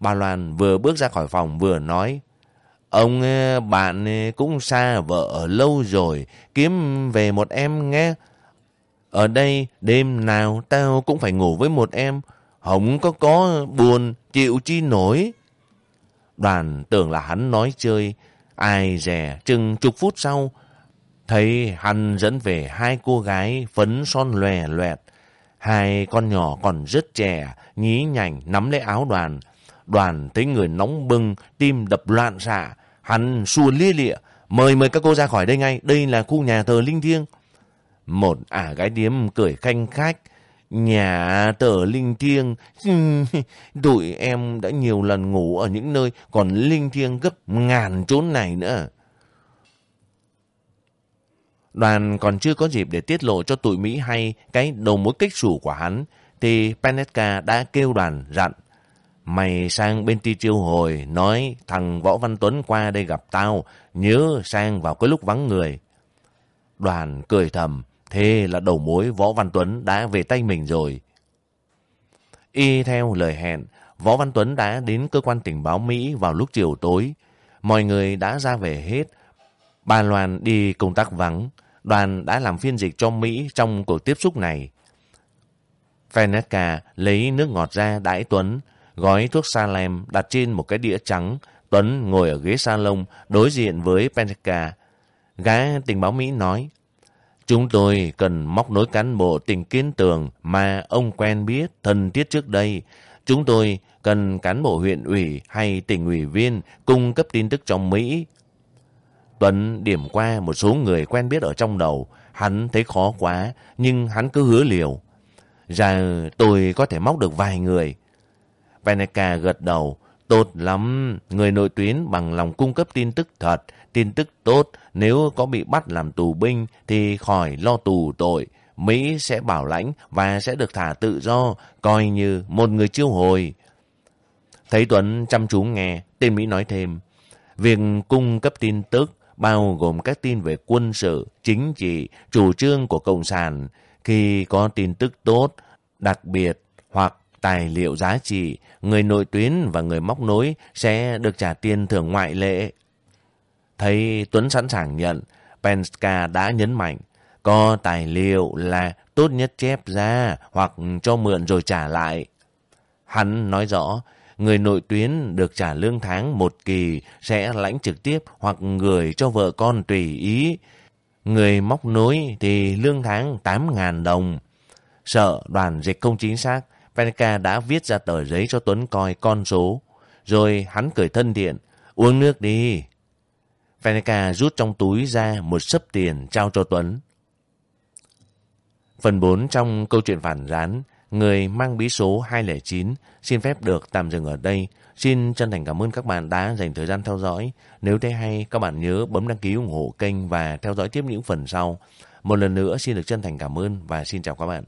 Ba Loan vừa bước ra khỏi phòng vừa nói. Ông ờ, bạn cũng xa vợ lâu rồi, kiếm về một em nghe. Ở đây đêm nào tao cũng phải ngủ với một em, không có có buồn, chịu chi nổi. Đoàn tưởng là hắn nói chơi, ai rẻ chừng chục phút sau, thấy hắn dẫn về hai cô gái phấn son lòe loẹt. Hai con nhỏ còn rất trẻ, nhí nhảnh nắm lấy áo đoàn. Đoàn thấy người nóng bưng, tim đập loạn xạ, Hắn xua lia lịa, Mời mời các cô ra khỏi đây ngay, đây là khu nhà thờ linh thiêng. Một ả gái điếm cười khanh khách. Nhà tở linh thiêng, <laughs> tụi em đã nhiều lần ngủ ở những nơi còn linh thiêng gấp ngàn chốn này nữa. Đoàn còn chưa có dịp để tiết lộ cho tụi Mỹ hay cái đầu mối kích sủ của hắn, thì Panetka đã kêu đoàn dặn. Mày sang bên ti chiêu hồi, nói thằng Võ Văn Tuấn qua đây gặp tao, nhớ sang vào cái lúc vắng người. Đoàn cười thầm, thế là đầu mối Võ Văn Tuấn đã về tay mình rồi. Y theo lời hẹn, Võ Văn Tuấn đã đến cơ quan tình báo Mỹ vào lúc chiều tối. Mọi người đã ra về hết. Bà Loan đi công tác vắng. Đoàn đã làm phiên dịch cho Mỹ trong cuộc tiếp xúc này. Feneca lấy nước ngọt ra đãi Tuấn, gói thuốc Salem đặt trên một cái đĩa trắng. Tuấn ngồi ở ghế salon đối diện với Feneca. Gã tình báo Mỹ nói, Chúng tôi cần móc nối cán bộ tình kiến tường mà ông quen biết thân thiết trước đây. Chúng tôi cần cán bộ huyện ủy hay tỉnh ủy viên cung cấp tin tức trong Mỹ. Tuấn điểm qua một số người quen biết ở trong đầu. Hắn thấy khó quá, nhưng hắn cứ hứa liều. Ra tôi có thể móc được vài người. Veneca gật đầu. Tốt lắm, người nội tuyến bằng lòng cung cấp tin tức thật, tin tức tốt. Nếu có bị bắt làm tù binh thì khỏi lo tù tội. Mỹ sẽ bảo lãnh và sẽ được thả tự do, coi như một người chiêu hồi. Thấy Tuấn chăm chú nghe, tên Mỹ nói thêm, việc cung cấp tin tức bao gồm các tin về quân sự, chính trị, chủ trương của Cộng sản. Khi có tin tức tốt, đặc biệt hoặc tài liệu giá trị, người nội tuyến và người móc nối sẽ được trả tiền thưởng ngoại lệ. Thấy Tuấn sẵn sàng nhận, Penska đã nhấn mạnh, có tài liệu là tốt nhất chép ra hoặc cho mượn rồi trả lại. Hắn nói rõ, người nội tuyến được trả lương tháng một kỳ sẽ lãnh trực tiếp hoặc gửi cho vợ con tùy ý. Người móc nối thì lương tháng 8.000 đồng. Sợ đoàn dịch không chính xác, Penica đã viết ra tờ giấy cho Tuấn coi con số. Rồi hắn cười thân thiện, uống nước đi. Penica rút trong túi ra một sấp tiền trao cho Tuấn. Phần 4 trong câu chuyện phản gián, người mang bí số 209 xin phép được tạm dừng ở đây. Xin chân thành cảm ơn các bạn đã dành thời gian theo dõi. Nếu thấy hay, các bạn nhớ bấm đăng ký ủng hộ kênh và theo dõi tiếp những phần sau. Một lần nữa xin được chân thành cảm ơn và xin chào các bạn.